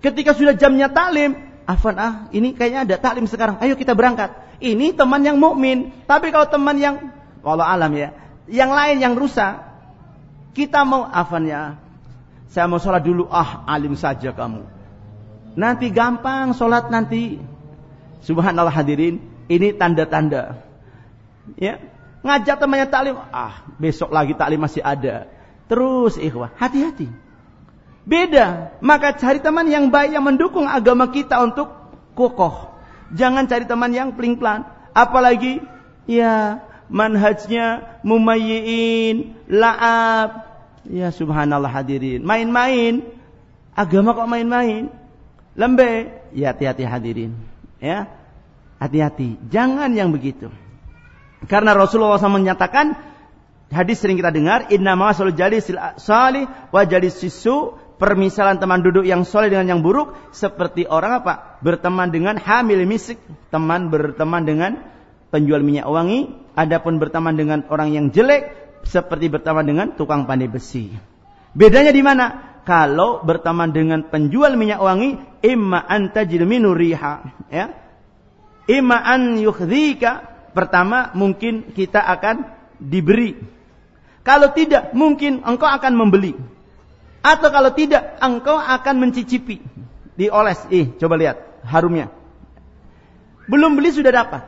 ketika sudah jamnya talim Afan ah, ini kayaknya ada taklim sekarang. Ayo kita berangkat. Ini teman yang mukmin. Tapi kalau teman yang walau alam ya, yang lain yang rusak, kita mau afan ya. Saya mau sholat dulu. Ah, alim saja kamu. Nanti gampang sholat nanti. Subhanallah hadirin. Ini tanda-tanda. Ya, ngajak temannya taklim. Ah, besok lagi taklim masih ada. Terus ikhwah, hati-hati. Beda. Maka cari teman yang baik yang mendukung agama kita untuk kokoh. Jangan cari teman yang peling-pelan. Apalagi ya manhajnya mumayyin, la'ab. Ya subhanallah hadirin. Main-main. Agama kok main-main? Lembe. Ya hati-hati hadirin. Ya. Hati-hati. Jangan yang begitu. Karena Rasulullah SAW menyatakan hadis sering kita dengar inna masul jalisil salih wa sisu permisalan teman duduk yang soleh dengan yang buruk seperti orang apa? Berteman dengan hamil misik, teman berteman dengan penjual minyak wangi, adapun berteman dengan orang yang jelek seperti berteman dengan tukang pandai besi. Bedanya di mana? Kalau berteman dengan penjual minyak wangi, imma antajil minuriha, ya. Imma an yukhdhika, pertama mungkin kita akan diberi. Kalau tidak, mungkin engkau akan membeli. Atau kalau tidak, engkau akan mencicipi. Dioles. Ih, coba lihat. Harumnya. Belum beli sudah dapat.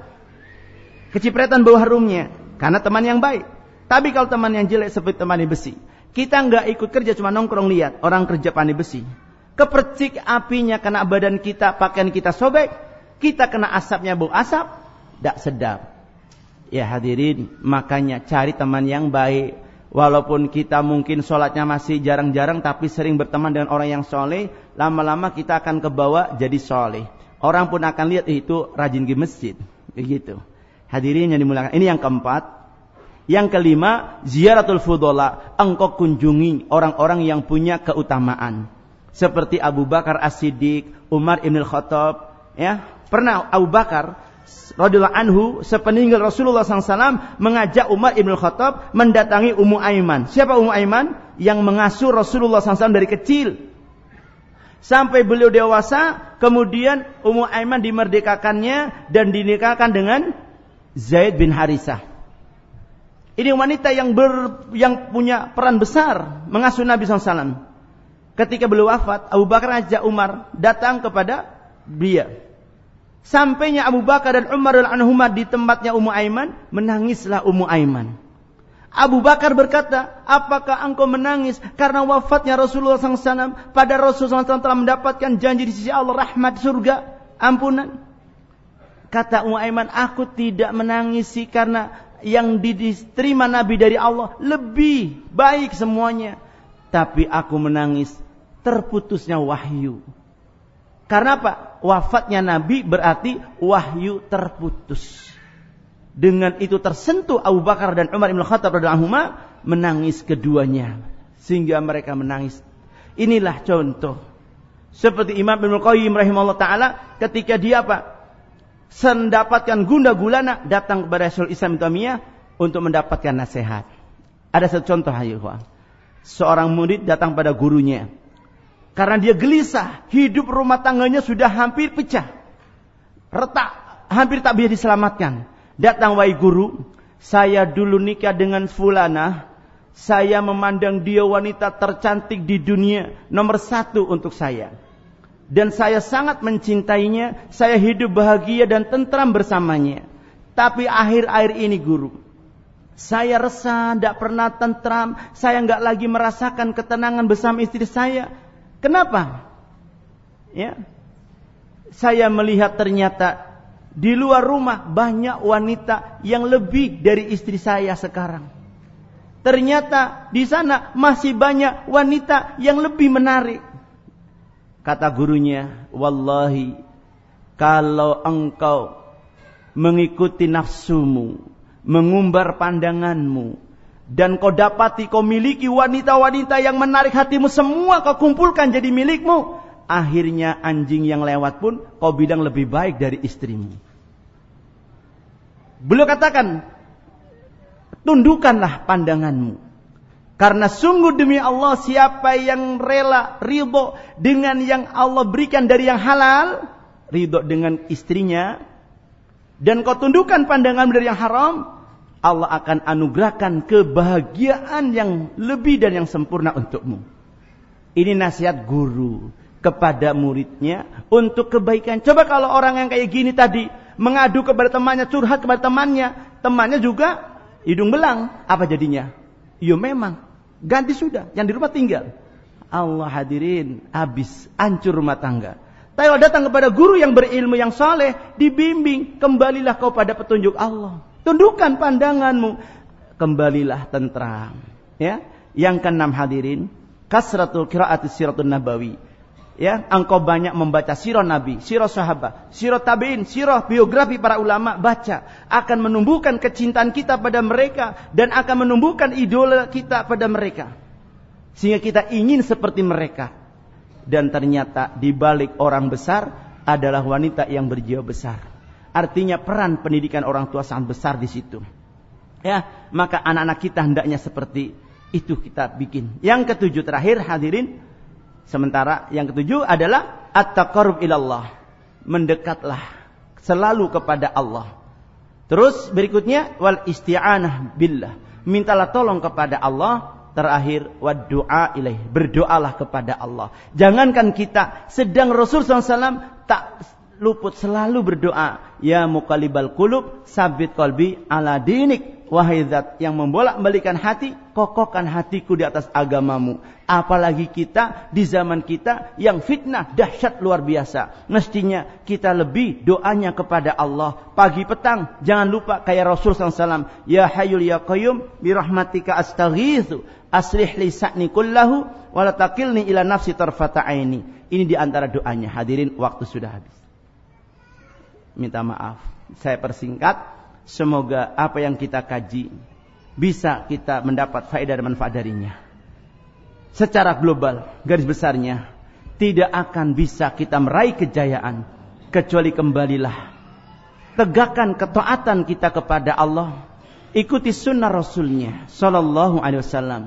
Kecipretan bau harumnya. Karena teman yang baik. Tapi kalau teman yang jelek seperti teman di besi. Kita nggak ikut kerja cuma nongkrong lihat. Orang kerja pandai besi. Kepercik apinya kena badan kita, pakaian kita sobek. Kita kena asapnya bau asap. Tidak sedap. Ya hadirin, makanya cari teman yang baik Walaupun kita mungkin sholatnya masih jarang-jarang tapi sering berteman dengan orang yang soleh, lama-lama kita akan ke bawah jadi soleh. Orang pun akan lihat eh, itu rajin di masjid. Begitu. Hadirin yang dimuliakan. Ini yang keempat. Yang kelima, ziaratul fudola. Engkau kunjungi orang-orang yang punya keutamaan. Seperti Abu Bakar As-Siddiq, Umar Ibn Khattab. Ya, pernah Abu Bakar radhiyallahu anhu sepeninggal Rasulullah SAW mengajak Umar ibn Khattab mendatangi Ummu Aiman. Siapa Ummu Aiman? Yang mengasuh Rasulullah SAW dari kecil. Sampai beliau dewasa, kemudian Ummu Aiman dimerdekakannya dan dinikahkan dengan Zaid bin Harisah. Ini wanita yang ber, yang punya peran besar mengasuh Nabi SAW. Ketika beliau wafat, Abu Bakar ajak Umar datang kepada dia Sampainya Abu Bakar dan Umar dan Anhumad di tempatnya Ummu Aiman, menangislah Ummu Aiman. Abu Bakar berkata, apakah engkau menangis karena wafatnya Rasulullah SAW? Pada Rasulullah SAW telah mendapatkan janji di sisi Allah rahmat surga, ampunan. Kata Ummu Aiman, aku tidak menangisi karena yang diterima Nabi dari Allah lebih baik semuanya. Tapi aku menangis terputusnya wahyu. Karena apa? Wafatnya Nabi berarti wahyu terputus dengan itu tersentuh Abu Bakar dan Umar Ibn Khattab radhiyallahu menangis keduanya sehingga mereka menangis. Inilah contoh seperti Imam Ibnu Qayyim rahimahullah taala ketika dia apa? Mendapatkan gunda gulana datang kepada Rasul Islam Tamiyah untuk mendapatkan nasihat. Ada satu contoh ayo Seorang murid datang pada gurunya. Karena dia gelisah, hidup rumah tangganya sudah hampir pecah. Retak, hampir tak bisa diselamatkan. Datang wahai guru, saya dulu nikah dengan fulana, saya memandang dia wanita tercantik di dunia, nomor satu untuk saya. Dan saya sangat mencintainya, saya hidup bahagia dan tentram bersamanya. Tapi akhir-akhir ini guru, saya resah, tidak pernah tentram, saya nggak lagi merasakan ketenangan bersama istri saya. Kenapa? Ya, saya melihat ternyata di luar rumah banyak wanita yang lebih dari istri saya sekarang. Ternyata di sana masih banyak wanita yang lebih menarik. Kata gurunya, "Wallahi, kalau engkau mengikuti nafsumu, mengumbar pandanganmu, dan kau dapati kau miliki wanita-wanita yang menarik hatimu semua kau kumpulkan jadi milikmu, akhirnya anjing yang lewat pun kau bilang lebih baik dari istrimu. Beliau katakan, tundukkanlah pandanganmu. Karena sungguh demi Allah siapa yang rela ridho dengan yang Allah berikan dari yang halal, ridho dengan istrinya, dan kau tundukkan pandangan dari yang haram, Allah akan anugerahkan kebahagiaan yang lebih dan yang sempurna untukmu. Ini nasihat guru kepada muridnya untuk kebaikan. Coba kalau orang yang kayak gini tadi mengadu kepada temannya, curhat kepada temannya, temannya juga hidung belang, apa jadinya? Ya memang, ganti sudah, yang di rumah tinggal. Allah hadirin, habis, hancur rumah tangga. Tapi kalau datang kepada guru yang berilmu yang saleh, dibimbing, kembalilah kau pada petunjuk Allah. Tundukkan pandanganmu, kembalilah tentram. Ya, yang keenam hadirin, kasratul qiraatis siratul nabawi ya engkau banyak membaca sirah nabi, sirah sahabat, sirah tabiin, sirah biografi para ulama, baca akan menumbuhkan kecintaan kita pada mereka dan akan menumbuhkan idola kita pada mereka. Sehingga kita ingin seperti mereka. Dan ternyata di balik orang besar adalah wanita yang berjiwa besar. Artinya peran pendidikan orang tua sangat besar di situ. Ya, maka anak-anak kita hendaknya seperti itu kita bikin. Yang ketujuh terakhir hadirin Sementara yang ketujuh adalah at-taqarrub ilallah. Mendekatlah selalu kepada Allah. Terus berikutnya wal isti'anah billah. Mintalah tolong kepada Allah. Terakhir wad doa ilaih. Berdoalah kepada Allah. Jangankan kita sedang Rasul SAW tak luput selalu berdoa. Ya muqallibal qulub sabit qalbi ala dinik Wahai zat yang membolak-balikan hati, kokohkan hatiku di atas agamamu. Apalagi kita di zaman kita yang fitnah dahsyat luar biasa. Mestinya kita lebih doanya kepada Allah. Pagi petang jangan lupa kayak Rasul SAW. Ya hayul ya qayyum birahmatika astaghithu. Aslih li sa'ni kullahu walatakilni ila nafsi tarfata aini. Ini di antara doanya. Hadirin waktu sudah habis. Minta maaf. Saya persingkat Semoga apa yang kita kaji bisa kita mendapat faedah dan manfaat darinya. Secara global, garis besarnya, tidak akan bisa kita meraih kejayaan kecuali kembalilah. Tegakkan ketaatan kita kepada Allah. Ikuti sunnah Rasulnya Sallallahu Alaihi Wasallam.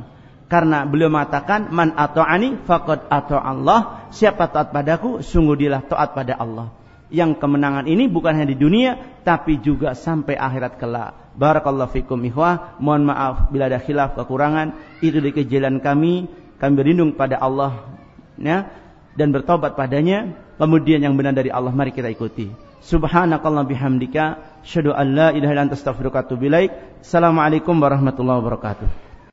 Karena beliau mengatakan, Man ato'ani faqad Allah. Siapa taat padaku, sungguh dilah taat pada Allah yang kemenangan ini bukan hanya di dunia tapi juga sampai akhirat kelak. Barakallahu fikum ihwah. Mohon maaf bila ada khilaf kekurangan. Itu di jalan kami. Kami berlindung pada Allah ya dan bertobat padanya kemudian yang benar dari Allah mari kita ikuti subhanakallah bihamdika syadu an la ilaha illa anta astaghfiruka wa atubu ilaik assalamualaikum warahmatullahi wabarakatuh